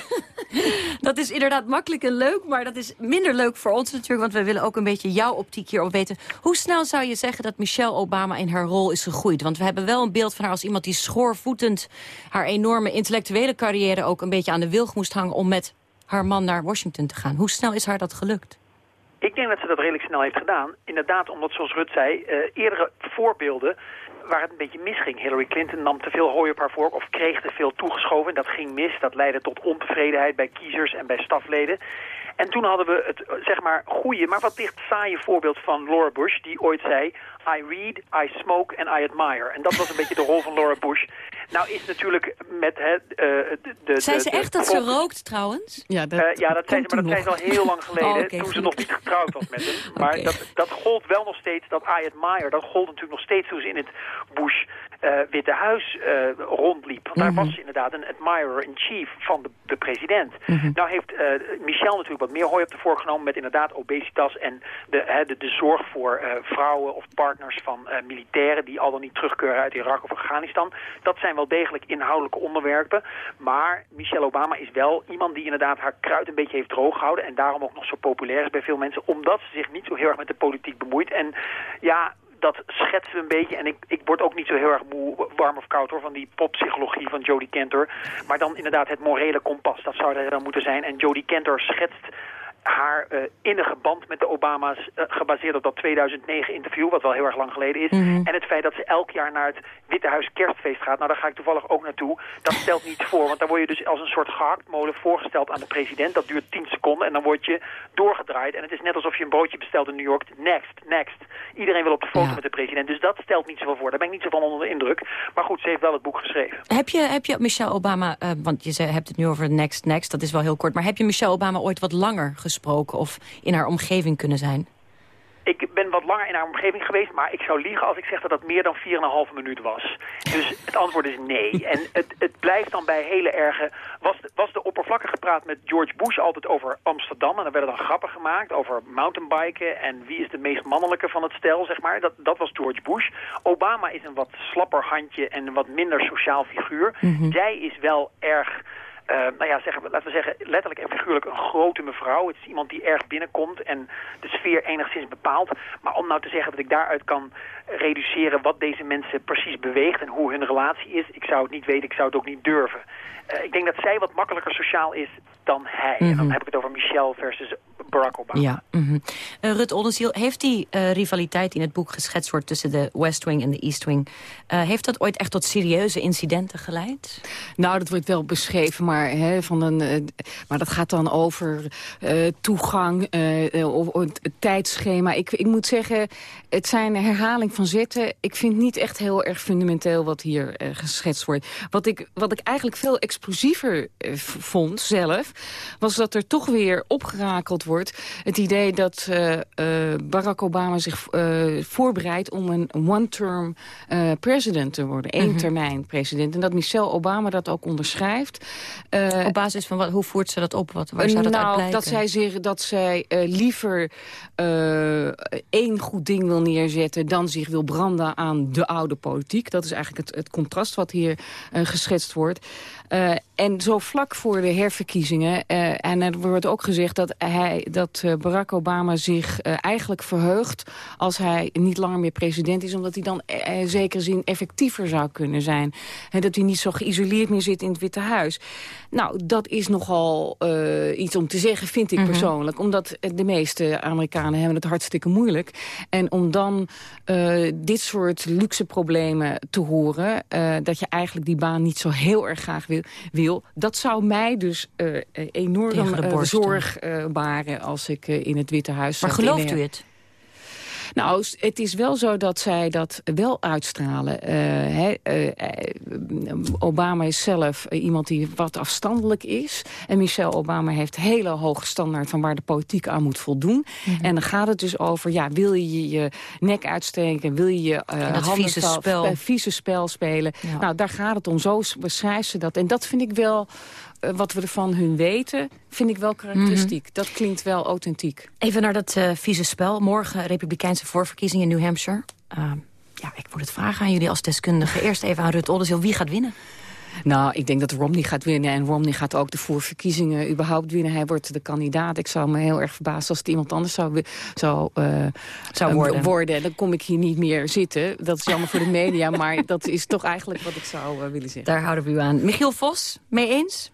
dat is inderdaad makkelijk en leuk. Maar dat is minder leuk voor ons natuurlijk. Want we willen ook een beetje jouw optiek hierop weten. Hoe snel zou je zeggen dat Michelle Obama in haar rol is gegroeid? Want we hebben wel een beeld van haar als iemand die schoorvoetend... haar enorme intellectuele carrière ook een beetje aan de wilg moest hangen... om met haar man naar Washington te gaan. Hoe snel is haar dat gelukt? Ik denk dat ze dat redelijk snel heeft gedaan. Inderdaad, omdat zoals Rut zei, uh, eerdere voorbeelden waar het een beetje misging. Hillary Clinton nam te veel hooi op haar vork of kreeg te veel toegeschoven. Dat ging mis, dat leidde tot ontevredenheid bij kiezers en bij stafleden. En toen hadden we het, zeg maar, goede, maar wat dicht saaie voorbeeld van Laura Bush... die ooit zei, I read, I smoke and I admire. En dat was een beetje de rol van Laura Bush. Nou is natuurlijk met... Hè, uh, de, de, zei ze de, echt dat ze rookt trouwens? Ja, dat, uh, ja, dat zei ze, maar dat zei ze al heel lang geleden... Oh, okay, toen ze nog niet getrouwd was met hem. Maar okay. dat, dat gold wel nog steeds, dat I admire... dat gold natuurlijk nog steeds toen ze in het Bush... Uh, Witte Huis uh, rondliep. Want daar mm -hmm. was ze inderdaad een admirer-in-chief van de, de president. Mm -hmm. Nou heeft uh, Michel natuurlijk wat meer hooi op de voorgenomen... met inderdaad obesitas en de, de, de zorg voor vrouwen of partners van militairen... die al dan niet terugkeuren uit Irak of Afghanistan. Dat zijn wel degelijk inhoudelijke onderwerpen. Maar Michelle Obama is wel iemand die inderdaad haar kruid een beetje heeft droog gehouden... en daarom ook nog zo populair is bij veel mensen... omdat ze zich niet zo heel erg met de politiek bemoeit. En ja, dat schetsen we een beetje. En ik, ik word ook niet zo heel erg moe, warm of koud hoor, van die poppsychologie van Jodie Cantor. Maar dan inderdaad het morele kompas, dat zou er dan moeten zijn. En Jodie Cantor schetst haar uh, innige band met de Obama's uh, gebaseerd op dat 2009 interview, wat wel heel erg lang geleden is. Mm -hmm. En het feit dat ze elk jaar naar het Witte Huis kerstfeest gaat, nou daar ga ik toevallig ook naartoe. Dat stelt niet voor, want dan word je dus als een soort gehaktmolen voorgesteld aan de president. Dat duurt 10 seconden en dan word je doorgedraaid. En het is net alsof je een broodje bestelt in New York. Next, next. Iedereen wil op de foto ja. met de president, dus dat stelt niet zoveel voor. Daar ben ik niet zo van onder de indruk. Maar goed, ze heeft wel het boek geschreven. Heb je, heb je Michelle Obama, uh, want je hebt het nu over next, next, dat is wel heel kort. Maar heb je Michelle Obama ooit wat langer gesproken of in haar omgeving kunnen zijn? Ik ben wat langer in haar omgeving geweest, maar ik zou liegen als ik zeg dat dat meer dan 4,5 minuut was. Dus het antwoord is nee. En het, het blijft dan bij hele erge... Was, was de oppervlakkige praat met George Bush altijd over Amsterdam... en dan werden dan grappen gemaakt over mountainbiken... en wie is de meest mannelijke van het stel, zeg maar. Dat, dat was George Bush. Obama is een wat slapper handje en een wat minder sociaal figuur. Mhm. Zij is wel erg uh, nou ja, laten we zeggen, letterlijk en figuurlijk een grote mevrouw. Het is iemand die erg binnenkomt en de sfeer enigszins bepaalt. Maar om nou te zeggen dat ik daaruit kan reduceren wat deze mensen precies beweegt en hoe hun relatie is, ik zou het niet weten, ik zou het ook niet durven. Uh, ik denk dat zij wat makkelijker sociaal is dan hij. En dan heb ik het over Michelle versus Barack Obama. Ja, mm -hmm. uh, Rut Oldenziel, heeft die uh, rivaliteit in het boek geschetst wordt... tussen de West Wing en de East Wing... heeft dat ooit echt tot serieuze incidenten geleid? Nou, dat wordt wel beschreven, maar, hè, van een, maar dat gaat dan over toegang, het tijdschema. Ik, ik moet zeggen, het zijn herhaling van zetten. Ik vind niet echt heel erg fundamenteel wat hier geschetst wordt. Wat ik, wat ik eigenlijk veel explosiever vond zelf was dat er toch weer opgerakeld wordt... het idee dat uh, uh, Barack Obama zich uh, voorbereidt om een one-term president te worden. één Mhm. termijn president. En dat Michelle Obama dat ook onderschrijft. Op basis van wat, hoe voert ze dat op? Wat, waar zou dat nou, uit blijken? dat zij zeggen dat zij liever één goed ding wil neerzetten... dan zich wil branden aan de oude politiek. Dat is eigenlijk het, het contrast wat hier geschetst wordt. Uh, en zo vlak voor de herverkiezingen, uh, en er wordt ook gezegd dat, hij, dat uh, Barack Obama zich eigenlijk verheugt als hij niet langer meer president is, omdat hij dan in zekere zin effectiever zou kunnen zijn. En dat hij niet zo geïsoleerd meer zit in het Witte Huis. Nou, dat is nogal iets om te zeggen, vind ik Mhm. persoonlijk. Omdat de meeste Amerikanen hebben het hartstikke moeilijk. En om dan dit soort luxe problemen te horen, dat je eigenlijk die baan niet zo heel erg graag wil wil, dat zou mij dus enorm Tegen de uh, borst zorg baren als ik in het Witte Huis Maar zat. gelooft In, u het? Nou, het is wel zo dat zij dat wel uitstralen. Uh, hè, uh, Obama is zelf iemand die wat afstandelijk is. En Michelle Obama heeft hele hoge standaard van waar de politiek aan moet voldoen. Mhm. En dan gaat het dus over, ja, wil je je nek uitsteken? Wil je je dat handen vieze spel. eh, vieze spel spelen? Ja. Nou, daar gaat het om. Zo beschrijft ze dat. En dat vind ik wel, eh, wat we ervan hun weten, vind ik wel karakteristiek. Mhm. Dat klinkt wel authentiek. Even naar dat eh, vieze spel. Morgen republikeinse voorverkiezingen in New Hampshire. Uh, ja, ik moet het vragen aan jullie als deskundige. Eerst even aan Rutte. Wie gaat winnen? Nou, ik denk dat Romney gaat winnen. En Romney gaat ook de voorverkiezingen überhaupt winnen. Hij wordt de kandidaat. Ik zou me heel erg verbazen als het iemand anders zou, zou, eh, Zou eh, worden. Dan kom ik hier niet meer zitten. Dat is jammer voor de media, maar dat is toch eigenlijk wat ik zou eh, willen zeggen. Daar houden we u aan. Michiel Vos, mee eens?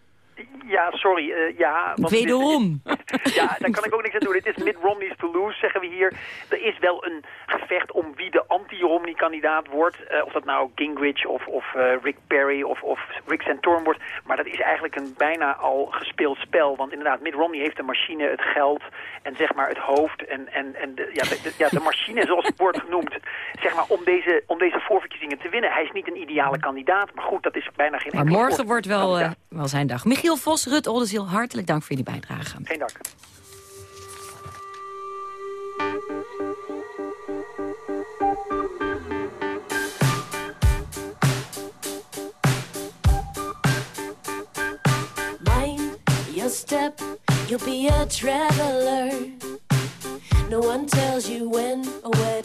Ja, sorry. eh, ja, want dit- Wederom. Ja, daar kan ik ook niks aan doen. Het is Mitt Romney's to lose, zeggen we hier. Er is wel een gevecht om wie de anti-Romney-kandidaat wordt. Eh, of dat nou Gingrich of, of eh, Rick Perry of, of Rick Santorum wordt. Maar dat is eigenlijk een bijna al gespeeld spel. Want inderdaad, Mitt Romney heeft de machine, het geld en zeg maar het hoofd. En, en, en de, ja, de, de- ja, de machine, zoals het wordt genoemd, zeg maar, om deze, om deze voorverkiezingen te winnen. Hij is niet een ideale kandidaat, maar goed, dat is bijna geen Maar morgen wordt wel, kandidaat. wel zijn dag. Michiel Vos, Rut Oldenziel, hartelijk dank voor jullie bijdrage. Geen dank. Step, you'll be a traveler. No one tells you when or where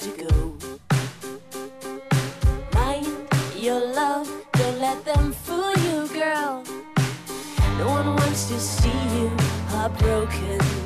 to see you heartbroken.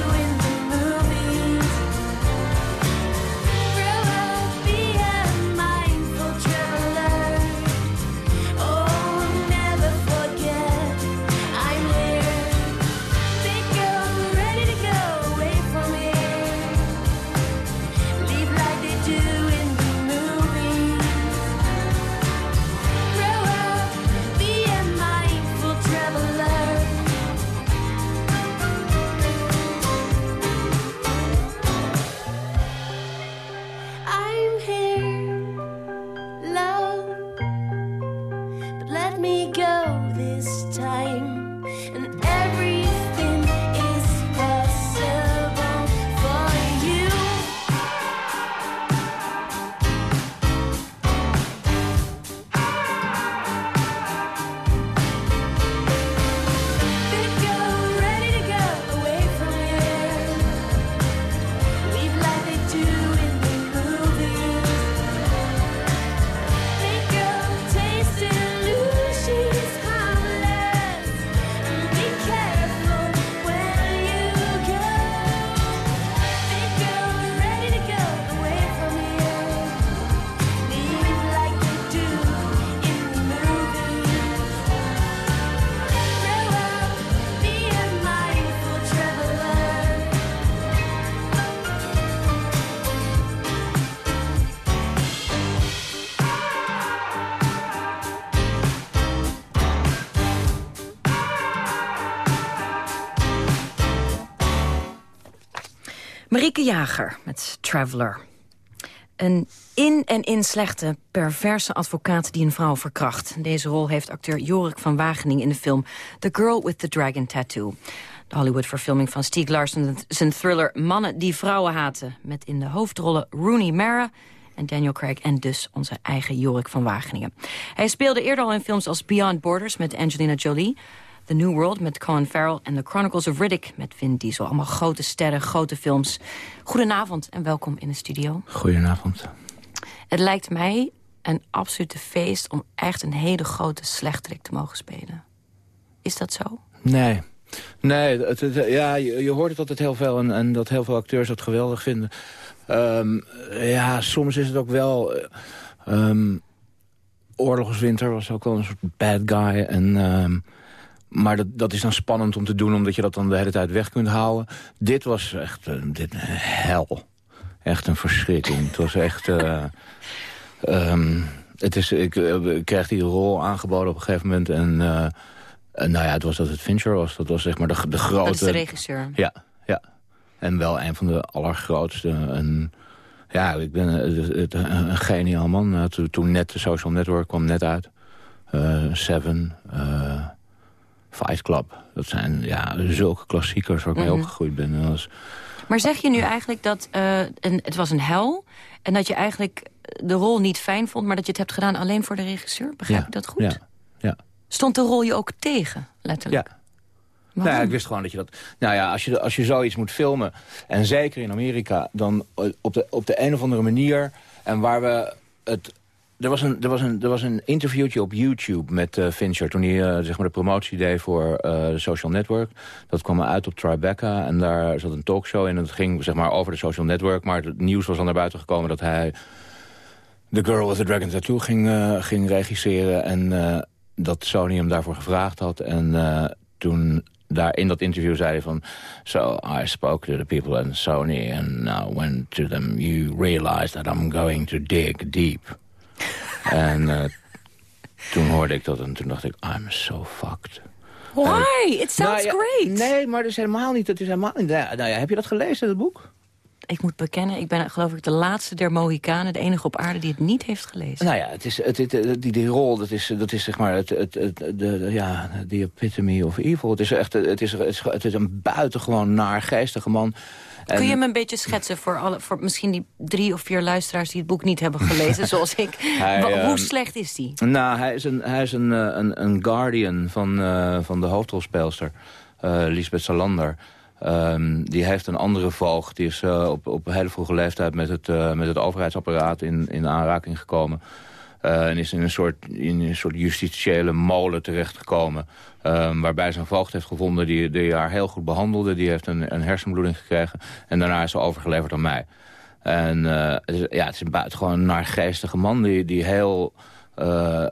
Marieke Jager met Traveller. Een in en in slechte, perverse advocaat die een vrouw verkracht. Deze rol heeft acteur Jorik van Wagening in de film The Girl with the Dragon Tattoo. De Hollywood-verfilming van Stieg Larsson zijn thriller Mannen die vrouwen haten. Met in de hoofdrollen Rooney Mara en Daniel Craig en dus onze eigen Jorik van Wageningen. Hij speelde eerder al in films als Beyond Borders met Angelina Jolie... The New World met Colin Farrell en The Chronicles of Riddick met Vin Diesel. Allemaal grote sterren, grote films. Goedenavond en welkom in de studio. Goedenavond. Het lijkt mij een absolute feest om echt een hele grote slechterik te mogen spelen. Is dat zo? Nee. Nee, het, ja, je, je, hoort het altijd heel veel en, en, dat heel veel acteurs dat geweldig vinden. Um, ja, soms is het ook wel... Um, Oorlogswinter was ook wel een soort bad guy. En, um, maar dat, dat is dan spannend om te doen, omdat je dat dan de hele tijd weg kunt houden. Dit was echt uh, dit, hel. Echt een verschrikking. het was echt... Uh, um, het is, ik, ik kreeg die rol aangeboden op een gegeven moment en... Uh, nou ja, het was dat het Fincher was. Dat was zeg maar de, de grote... Dat is de regisseur. Ja, ja. En wel een van de allergrootste. En, ja, ik ben het, een geniaal man. Toen, toen net de Social Network kwam net uit. Uh, Seven, uh, Fight Club. Dat zijn ja, zulke klassiekers waar ik mee mhm. opgegroeid ben. Was... Maar zeg je nu eigenlijk dat uh, een, het was een hel... en dat je eigenlijk de rol niet fijn vond... maar dat je het hebt gedaan alleen voor de regisseur? Begrijp je dat goed? Ja, ja. Stond de rol je ook tegen, letterlijk? Ja. Nou ja, ik wist gewoon dat je dat... Nou ja, als je, als je zoiets moet filmen, en zeker in Amerika... dan op de, op de een of andere manier... en waar we het er was, een, er, was een, er was een interviewtje op YouTube met uh, Fincher... toen hij uh, zeg maar de promotie deed voor de Social Network. Dat kwam uit op Tribeca en daar zat een talkshow in. En het ging zeg maar, over de Social Network. Maar het nieuws was al naar buiten gekomen dat hij... The Girl with the Dragon Tattoo ging, ging regisseren. En dat Sony hem daarvoor gevraagd had. En toen daar in dat interview zei hij van... So I spoke to the people at Sony and I went to them. You realize that I'm going to dig deep en uh, toen hoorde ik dat en toen dacht ik, I'm so fucked. Why? It sounds nou great. Nee, maar dat is helemaal niet. Dat is helemaal niet nou ja, heb je dat gelezen, het boek? Ik moet bekennen, ik ben geloof ik de laatste der Mohikanen... de enige op aarde die het niet heeft gelezen. Nou ja, het is, het, het, die, die rol, dat is, dat is zeg maar het, het, het, de, ja, de epitome of evil. Het is echt het is, het is een buitengewoon naargeestige man... Kun je hem een beetje schetsen voor, alle, voor misschien die drie of vier luisteraars... die het boek niet hebben gelezen, zoals ik? Hoe ehm, slecht is die? Nou, hij is een, hij is een, eh, een, een guardian van, uh, van de hoofdrolspeelster, uh, Lisbeth Salander... Um, die heeft een andere voogd. Die is uh, op, op een hele vroege leeftijd met het, uh, met het overheidsapparaat in, in aanraking gekomen. Uh, en is in een soort, in een soort justitiële molen terechtgekomen. Um, waarbij zijn voogd heeft gevonden die, die haar heel goed behandelde. Die heeft een, een hersenbloeding gekregen. En daarna is ze overgeleverd aan mij. En uh, het is, ja, het is een buitengewoon naargeestige man die, die heel... Uh,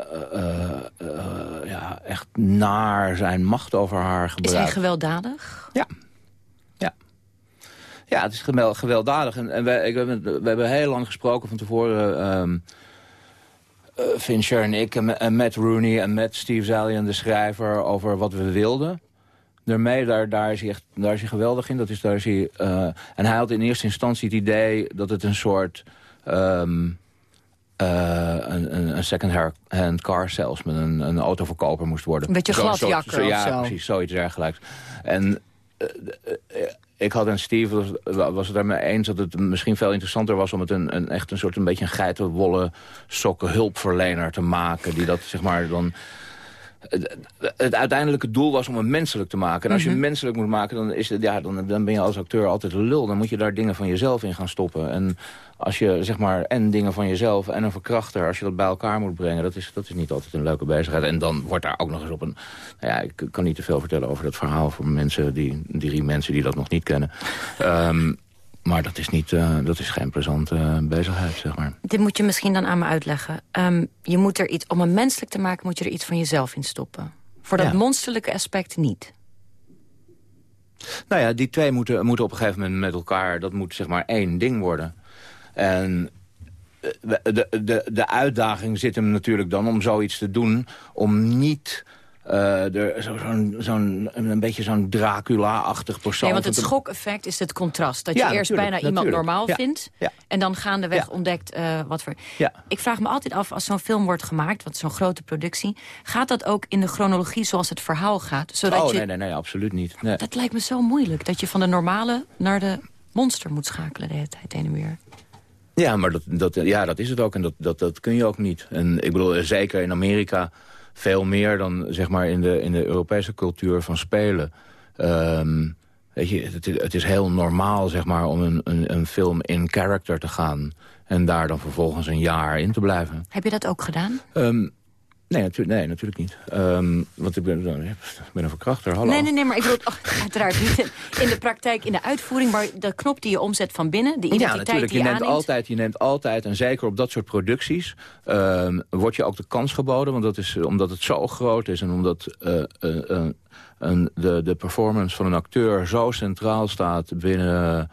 ja, echt naar zijn macht over haar gebruikt. Is hij gewelddadig? Ja. Ja, het is gewelddadig. En, en wij, ik, we, hebben heel lang gesproken van tevoren... Um, uh, Fincher en ik en, Matt Rooney en Matt Steve Zalian, de schrijver, over wat we wilden. Daarmee, daar, daar, is hij echt, daar is hij geweldig in. Dat is, daar is hij, uh, en hij had in eerste instantie het idee dat het een soort... Um, uh, een, een second-hand car salesman, een, een autoverkoper moest worden. Een beetje gladjakker zo, zo, Ja, precies, zoiets dergelijks. En uh, ik had en Steve was, het daarmee eens dat het misschien veel interessanter was... om het een, een echt een soort een beetje een geitenwolle sokken hulpverlener te maken. Die dat zeg maar dan... Het, uiteindelijke doel was om het menselijk te maken. En als je het mhm. menselijk moet maken, dan, is het, ja, dan, dan ben je als acteur altijd een lul. Dan moet je daar dingen van jezelf in gaan stoppen. En als je zeg maar en dingen van jezelf en een verkrachter... als je dat bij elkaar moet brengen, dat is, dat is niet altijd een leuke bezigheid. En dan wordt daar ook nog eens op een... Nou ja, ik kan niet te veel vertellen over dat verhaal... voor mensen die, drie mensen die dat nog niet kennen. Um, maar dat is, niet, uh, dat is geen plezante uh, bezigheid, zeg maar. Dit moet je misschien dan aan me uitleggen. Um, je moet er iets, om het menselijk te maken moet je er iets van jezelf in stoppen. Voor dat ja. monsterlijke aspect niet. Nou ja, die twee moeten, moeten op een gegeven moment met elkaar... dat moet zeg maar één ding worden. En de, de, de, de uitdaging zit hem natuurlijk dan om zoiets te doen... om niet uh, er zo'n een beetje zo'n Dracula-achtig persoon. Nee, want het schokeffect is het contrast. Dat je eerst bijna iemand normaal vindt... en dan gaandeweg ontdekt uh, wat voor... Ik vraag me altijd af, als zo'n film wordt gemaakt... wat zo'n grote productie... gaat dat ook in de chronologie zoals het verhaal gaat? Zodat oh, je... nee, nee, nee, absoluut niet. Nee. Dat lijkt me zo moeilijk. Dat je van de normale naar de monster moet schakelen de hele tijd heen en weer. Ja, maar dat, dat, ja, dat is het ook. En dat, dat, dat kun je ook niet. En ik bedoel, zeker in Amerika veel meer dan zeg maar, in, de, in de Europese cultuur van spelen. Um, weet je, het, het, is heel normaal zeg maar, om een, een, een, film in character te gaan... en daar dan vervolgens een jaar in te blijven. Heb je dat ook gedaan? Um, Nee, natuurlijk, nee, natuurlijk niet. Um, want ik ben, ik ben een verkrachter, hallo. Nee, nee, nee, maar ik bedoel, oh, uiteraard niet in de praktijk, in de uitvoering... maar de knop die je omzet van binnen, de identiteit ja, natuurlijk, die je, je neemt altijd, Je neemt altijd, en zeker op dat soort producties... Um, wordt je ook de kans geboden, want dat is, omdat het zo groot is... en omdat uh, uh, uh, de, de performance van een acteur zo centraal staat binnen...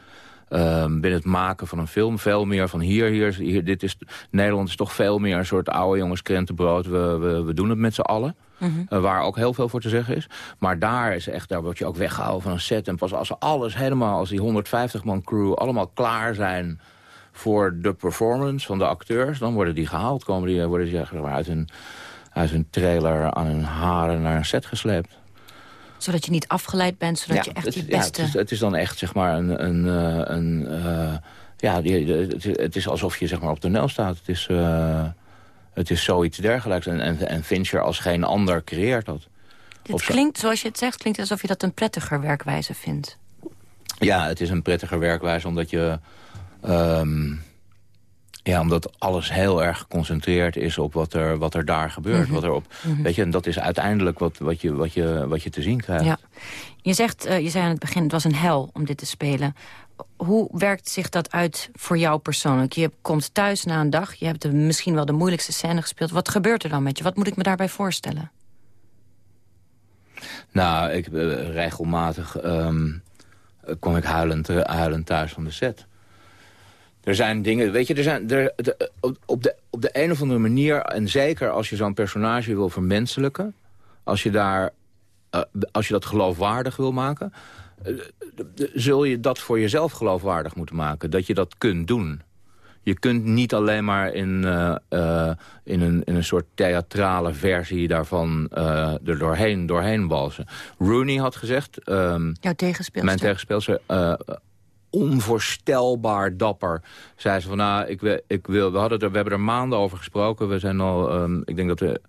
Um, binnen het maken van een film. Veel meer van hier, hier, hier, dit is, Nederland is toch veel meer een soort oude jongens krentenbrood. We, we, we doen het met z'n allen. -hmm. uh, waar ook heel veel voor te zeggen is. Maar daar is echt, daar word je ook weggehouden van een set. En pas als alles helemaal, als die 150 man crew allemaal klaar zijn voor de performance van de acteurs, dan worden die gehaald. Komen die, worden die uit hun, uit hun trailer aan hun haren naar een set gesleept zodat je niet afgeleid bent, zodat je echt je beste... Ja, het is, het is, dan echt zeg maar een... een, eh, een uh, ja, het is alsof je zeg maar op de nel staat. Het is, uh, het is zoiets dergelijks. En, en, en Fincher als geen ander creëert dat. Het klinkt, zoals je het zegt, klinkt alsof je dat een prettiger werkwijze vindt. Ja, het is een prettiger werkwijze omdat je... Um, ja, omdat alles heel erg geconcentreerd is op wat er, wat er daar gebeurt. Mhm. wat er op, mhm. weet je, en dat is uiteindelijk wat, wat, je, wat, je, wat je te zien krijgt. Ja. Je zegt, uh, je zei aan het begin, het was een hel om dit te spelen. Hoe werkt zich dat uit voor jou persoonlijk? Je komt thuis na een dag, je hebt de, misschien wel de moeilijkste scène gespeeld. Wat gebeurt er dan met je? Wat moet ik me daarbij voorstellen? Nou, ik, uh, regelmatig um, kom ik huilend, huilend thuis van de set. Er zijn dingen, weet je, er zijn, er, op, de, op de een of andere manier... en zeker als je zo'n personage wil vermenselijken... als je, daar, uh, als je dat geloofwaardig wil maken... Uh, zul je dat voor jezelf geloofwaardig moeten maken. Dat je dat kunt doen. Je kunt niet alleen maar in, uh, in, een, in een soort theatrale versie daarvan er doorheen, doorheen balsen. Rooney had gezegd... Um, Jouw tegenspeelster. Mijn tegenspeelster onvoorstelbaar dapper. Zei ze van, nou, ik, ik wil, we, hadden we hebben er maanden over gesproken. We zijn al, um, ik denk dat we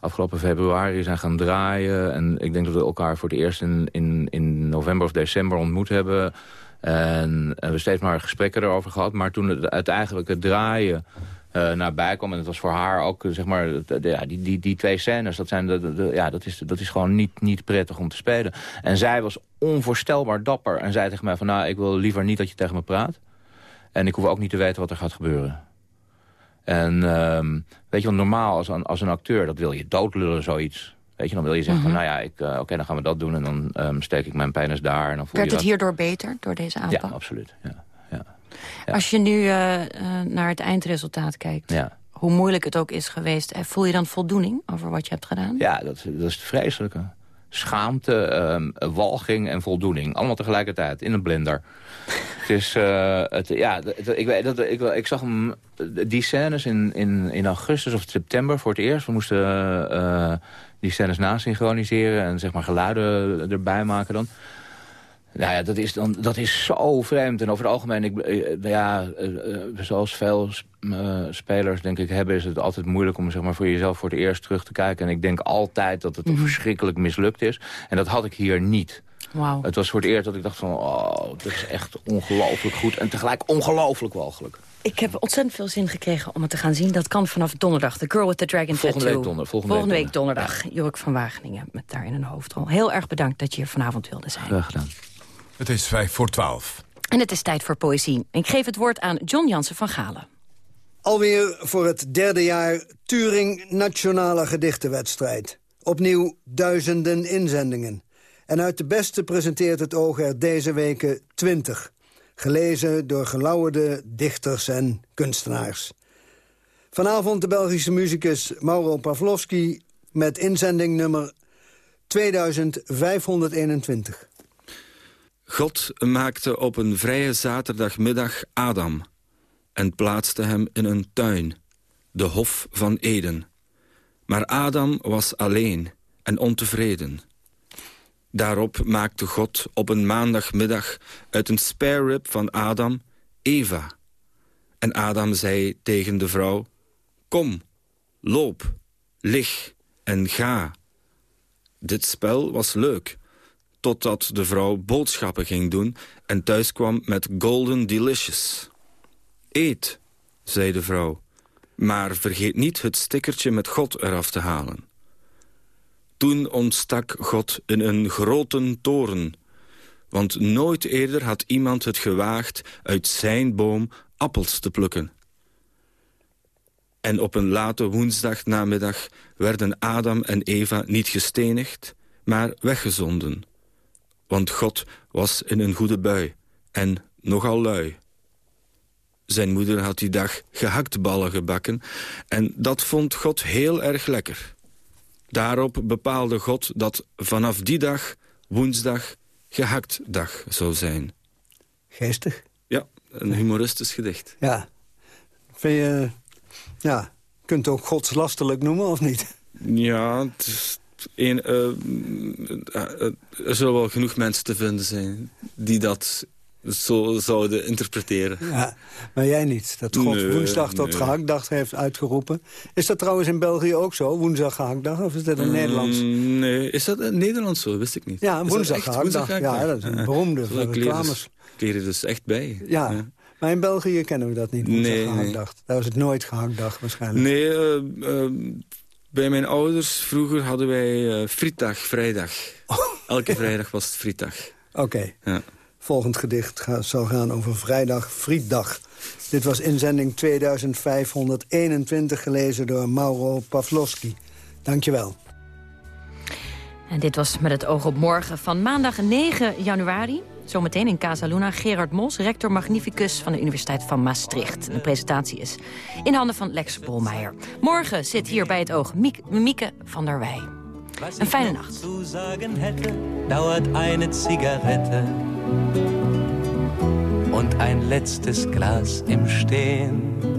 afgelopen februari zijn gaan draaien. En ik denk dat we elkaar voor het eerst in, in, in november of december ontmoet hebben. En, en we steeds maar gesprekken erover gehad. Maar toen het, het eigenlijk het draaien uh, nabij kwam. En het was voor haar ook, zeg maar, de, ja, die, die, die twee scènes, dat, zijn de, ja, dat, is, dat is gewoon niet, niet prettig om te spelen. En zij was onvoorstelbaar dapper en zei tegen mij van, nou, ik wil liever niet dat je tegen me praat. En ik hoef ook niet te weten wat er gaat gebeuren. En um, weet je, want normaal als een, als een acteur, dat wil je doodlullen, zoiets. Weet je, dan wil je zeggen, van, mhm. nou ja, uh, oké, dan gaan we dat doen. En dan um, steek ik mijn penis daar. En dan voel Werd je het hierdoor beter, door deze aanpak? Ja, absoluut. Ja. Als je nu uh, naar het eindresultaat kijkt... Ja. hoe moeilijk het ook is geweest... Eh, voel je dan voldoening over wat je hebt gedaan? Ja, dat, dat is het vreselijke. Schaamte, um, walging en voldoening. Allemaal tegelijkertijd, in een blender. het is, uh, het, ja, ik, weet, dat, ik, ik zag hem, die scènes in, in, in augustus of september voor het eerst. We moesten uh, die scènes nasynchroniseren en zeg maar geluiden erbij maken dan. Nou ja, dat is, dan, dat is zo vreemd. En over het algemeen, ik, eh, ja, eh, eh, zoals veel spelers denk ik hebben... is het altijd moeilijk om zeg maar, voor jezelf voor het eerst terug te kijken. En ik denk altijd dat het mm verschrikkelijk mislukt is. En dat had ik hier niet. Wow. Het was voor het eerst dat ik dacht van... oh, dit is echt ongelooflijk goed. En tegelijk ongelooflijk walgelijk. Ik heb ontzettend veel zin gekregen om het te gaan zien. Dat kan vanaf donderdag. The Girl with the Dragon volgende Tattoo. Week donder, volgende, volgende week donderdag. Ja. Jorik van Wageningen met daarin een hoofdrol. Heel erg bedankt dat je hier vanavond wilde zijn. Graag gedaan. Het is vijf voor twaalf. En het is tijd voor poëzie. Ik geef het woord aan John Jansen van Galen. Alweer voor het derde jaar Turing Nationale Gedichtenwedstrijd. Opnieuw duizenden inzendingen. En uit de beste presenteert het oog er deze weken twintig. Gelezen door gelauwerde dichters en kunstenaars. Vanavond de Belgische muzikus Mauro Pavlovski met inzending nummer 2521. God maakte op een vrije zaterdagmiddag Adam en plaatste hem in een tuin, de Hof van Eden. Maar Adam was alleen en ontevreden. Daarop maakte God op een maandagmiddag uit een spare van Adam Eva. En Adam zei tegen de vrouw, kom, loop, lig en ga. Dit spel was leuk, totdat de vrouw boodschappen ging doen... en thuis kwam met Golden Delicious. Eet, zei de vrouw, maar vergeet niet het stickertje met God eraf te halen. Toen ontstak God in een grote toren... want nooit eerder had iemand het gewaagd uit zijn boom appels te plukken. En op een late woensdagnamiddag werden Adam en Eva niet gestenigd, maar weggezonden. Want God was in een goede bui en nogal lui. Zijn moeder had die dag gehaktballen gebakken en dat vond God heel erg lekker. Daarop bepaalde God dat vanaf die dag, woensdag, gehaktdag zou zijn. Geestig? Ja, een humoristisch gedicht. Ja. Vind je... Ja, kunt het ook godslastelijk noemen, of niet? Ja, het is een, uh, er zullen wel genoeg mensen te vinden zijn die dat zo zouden interpreteren. Ja, maar jij niet. Dat God nee, woensdag tot nee. gehaktdag heeft uitgeroepen. Is dat trouwens in België ook zo? Woensdag gehaktdag? Of is dat in mm, Nederlands? Nee, is dat in Nederlands zo? Wist ik niet. Ja, woensdag gehaktdag. Ja, dat is een beroemde ja, reclames. Keer er dus echt bij. Ja. ja. Maar in België kennen we dat niet, nee, gehaktdag. Daar was het nooit gehaktdag waarschijnlijk. Nee, uh, uh, bij mijn ouders vroeger hadden wij uh, frietdag, vrijdag. Oh. Elke vrijdag was het frietdag. Oké. Okay. Ja. Volgend gedicht gaat, zal gaan over vrijdag, frietdag. Dit was inzending 2521, gelezen door Mauro Pavlovski. Dankjewel. En dit was met het oog op morgen van maandag 9 januari. Zometeen in Casa Luna Gerard Mos, rector magnificus van de Universiteit van Maastricht. De presentatie is in handen van Lex Bolmeijer. Morgen zit hier bij het oog Mieke, Mieke van der Wij. Een fijne nacht. zu sagen hätte, dauert eine Zigarette und ein letztes Glas im Stehen.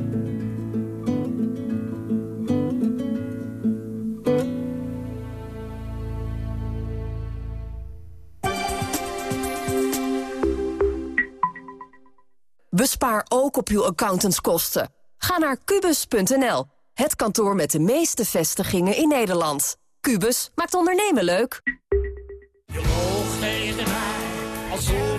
Bespaar ook op uw accountantskosten. Ga naar kubus.nl, het kantoor met de meeste vestigingen in Nederland. Kubus maakt ondernemen leuk.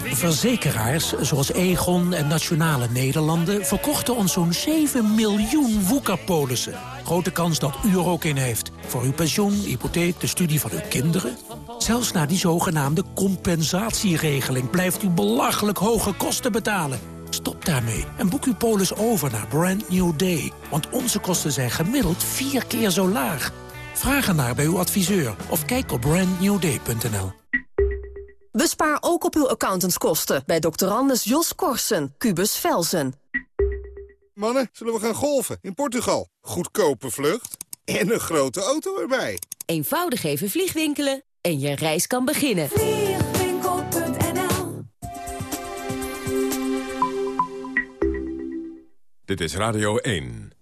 Verzekeraars zoals Egon en Nationale Nederlanden... verkochten ons zo'n 7 miljoen woekerpolissen. Grote kans dat u er ook in heeft. Voor uw pensioen, hypotheek, de studie van uw kinderen. Zelfs na die zogenaamde compensatieregeling... blijft u belachelijk hoge kosten betalen. Stop daarmee en boek uw polis over naar Brand New Day. Want onze kosten zijn gemiddeld vier keer zo laag. Vraag ernaar bij uw adviseur of kijk op brandnewday.nl. Bespaar ook op uw accountantskosten bij Dr. Anders Jos Korsen, Cubus Velsen. Mannen, zullen we gaan golfen in Portugal? Goedkope vlucht en een grote auto erbij. Eenvoudig even vliegwinkelen en je reis kan beginnen. Dit is Radio 1.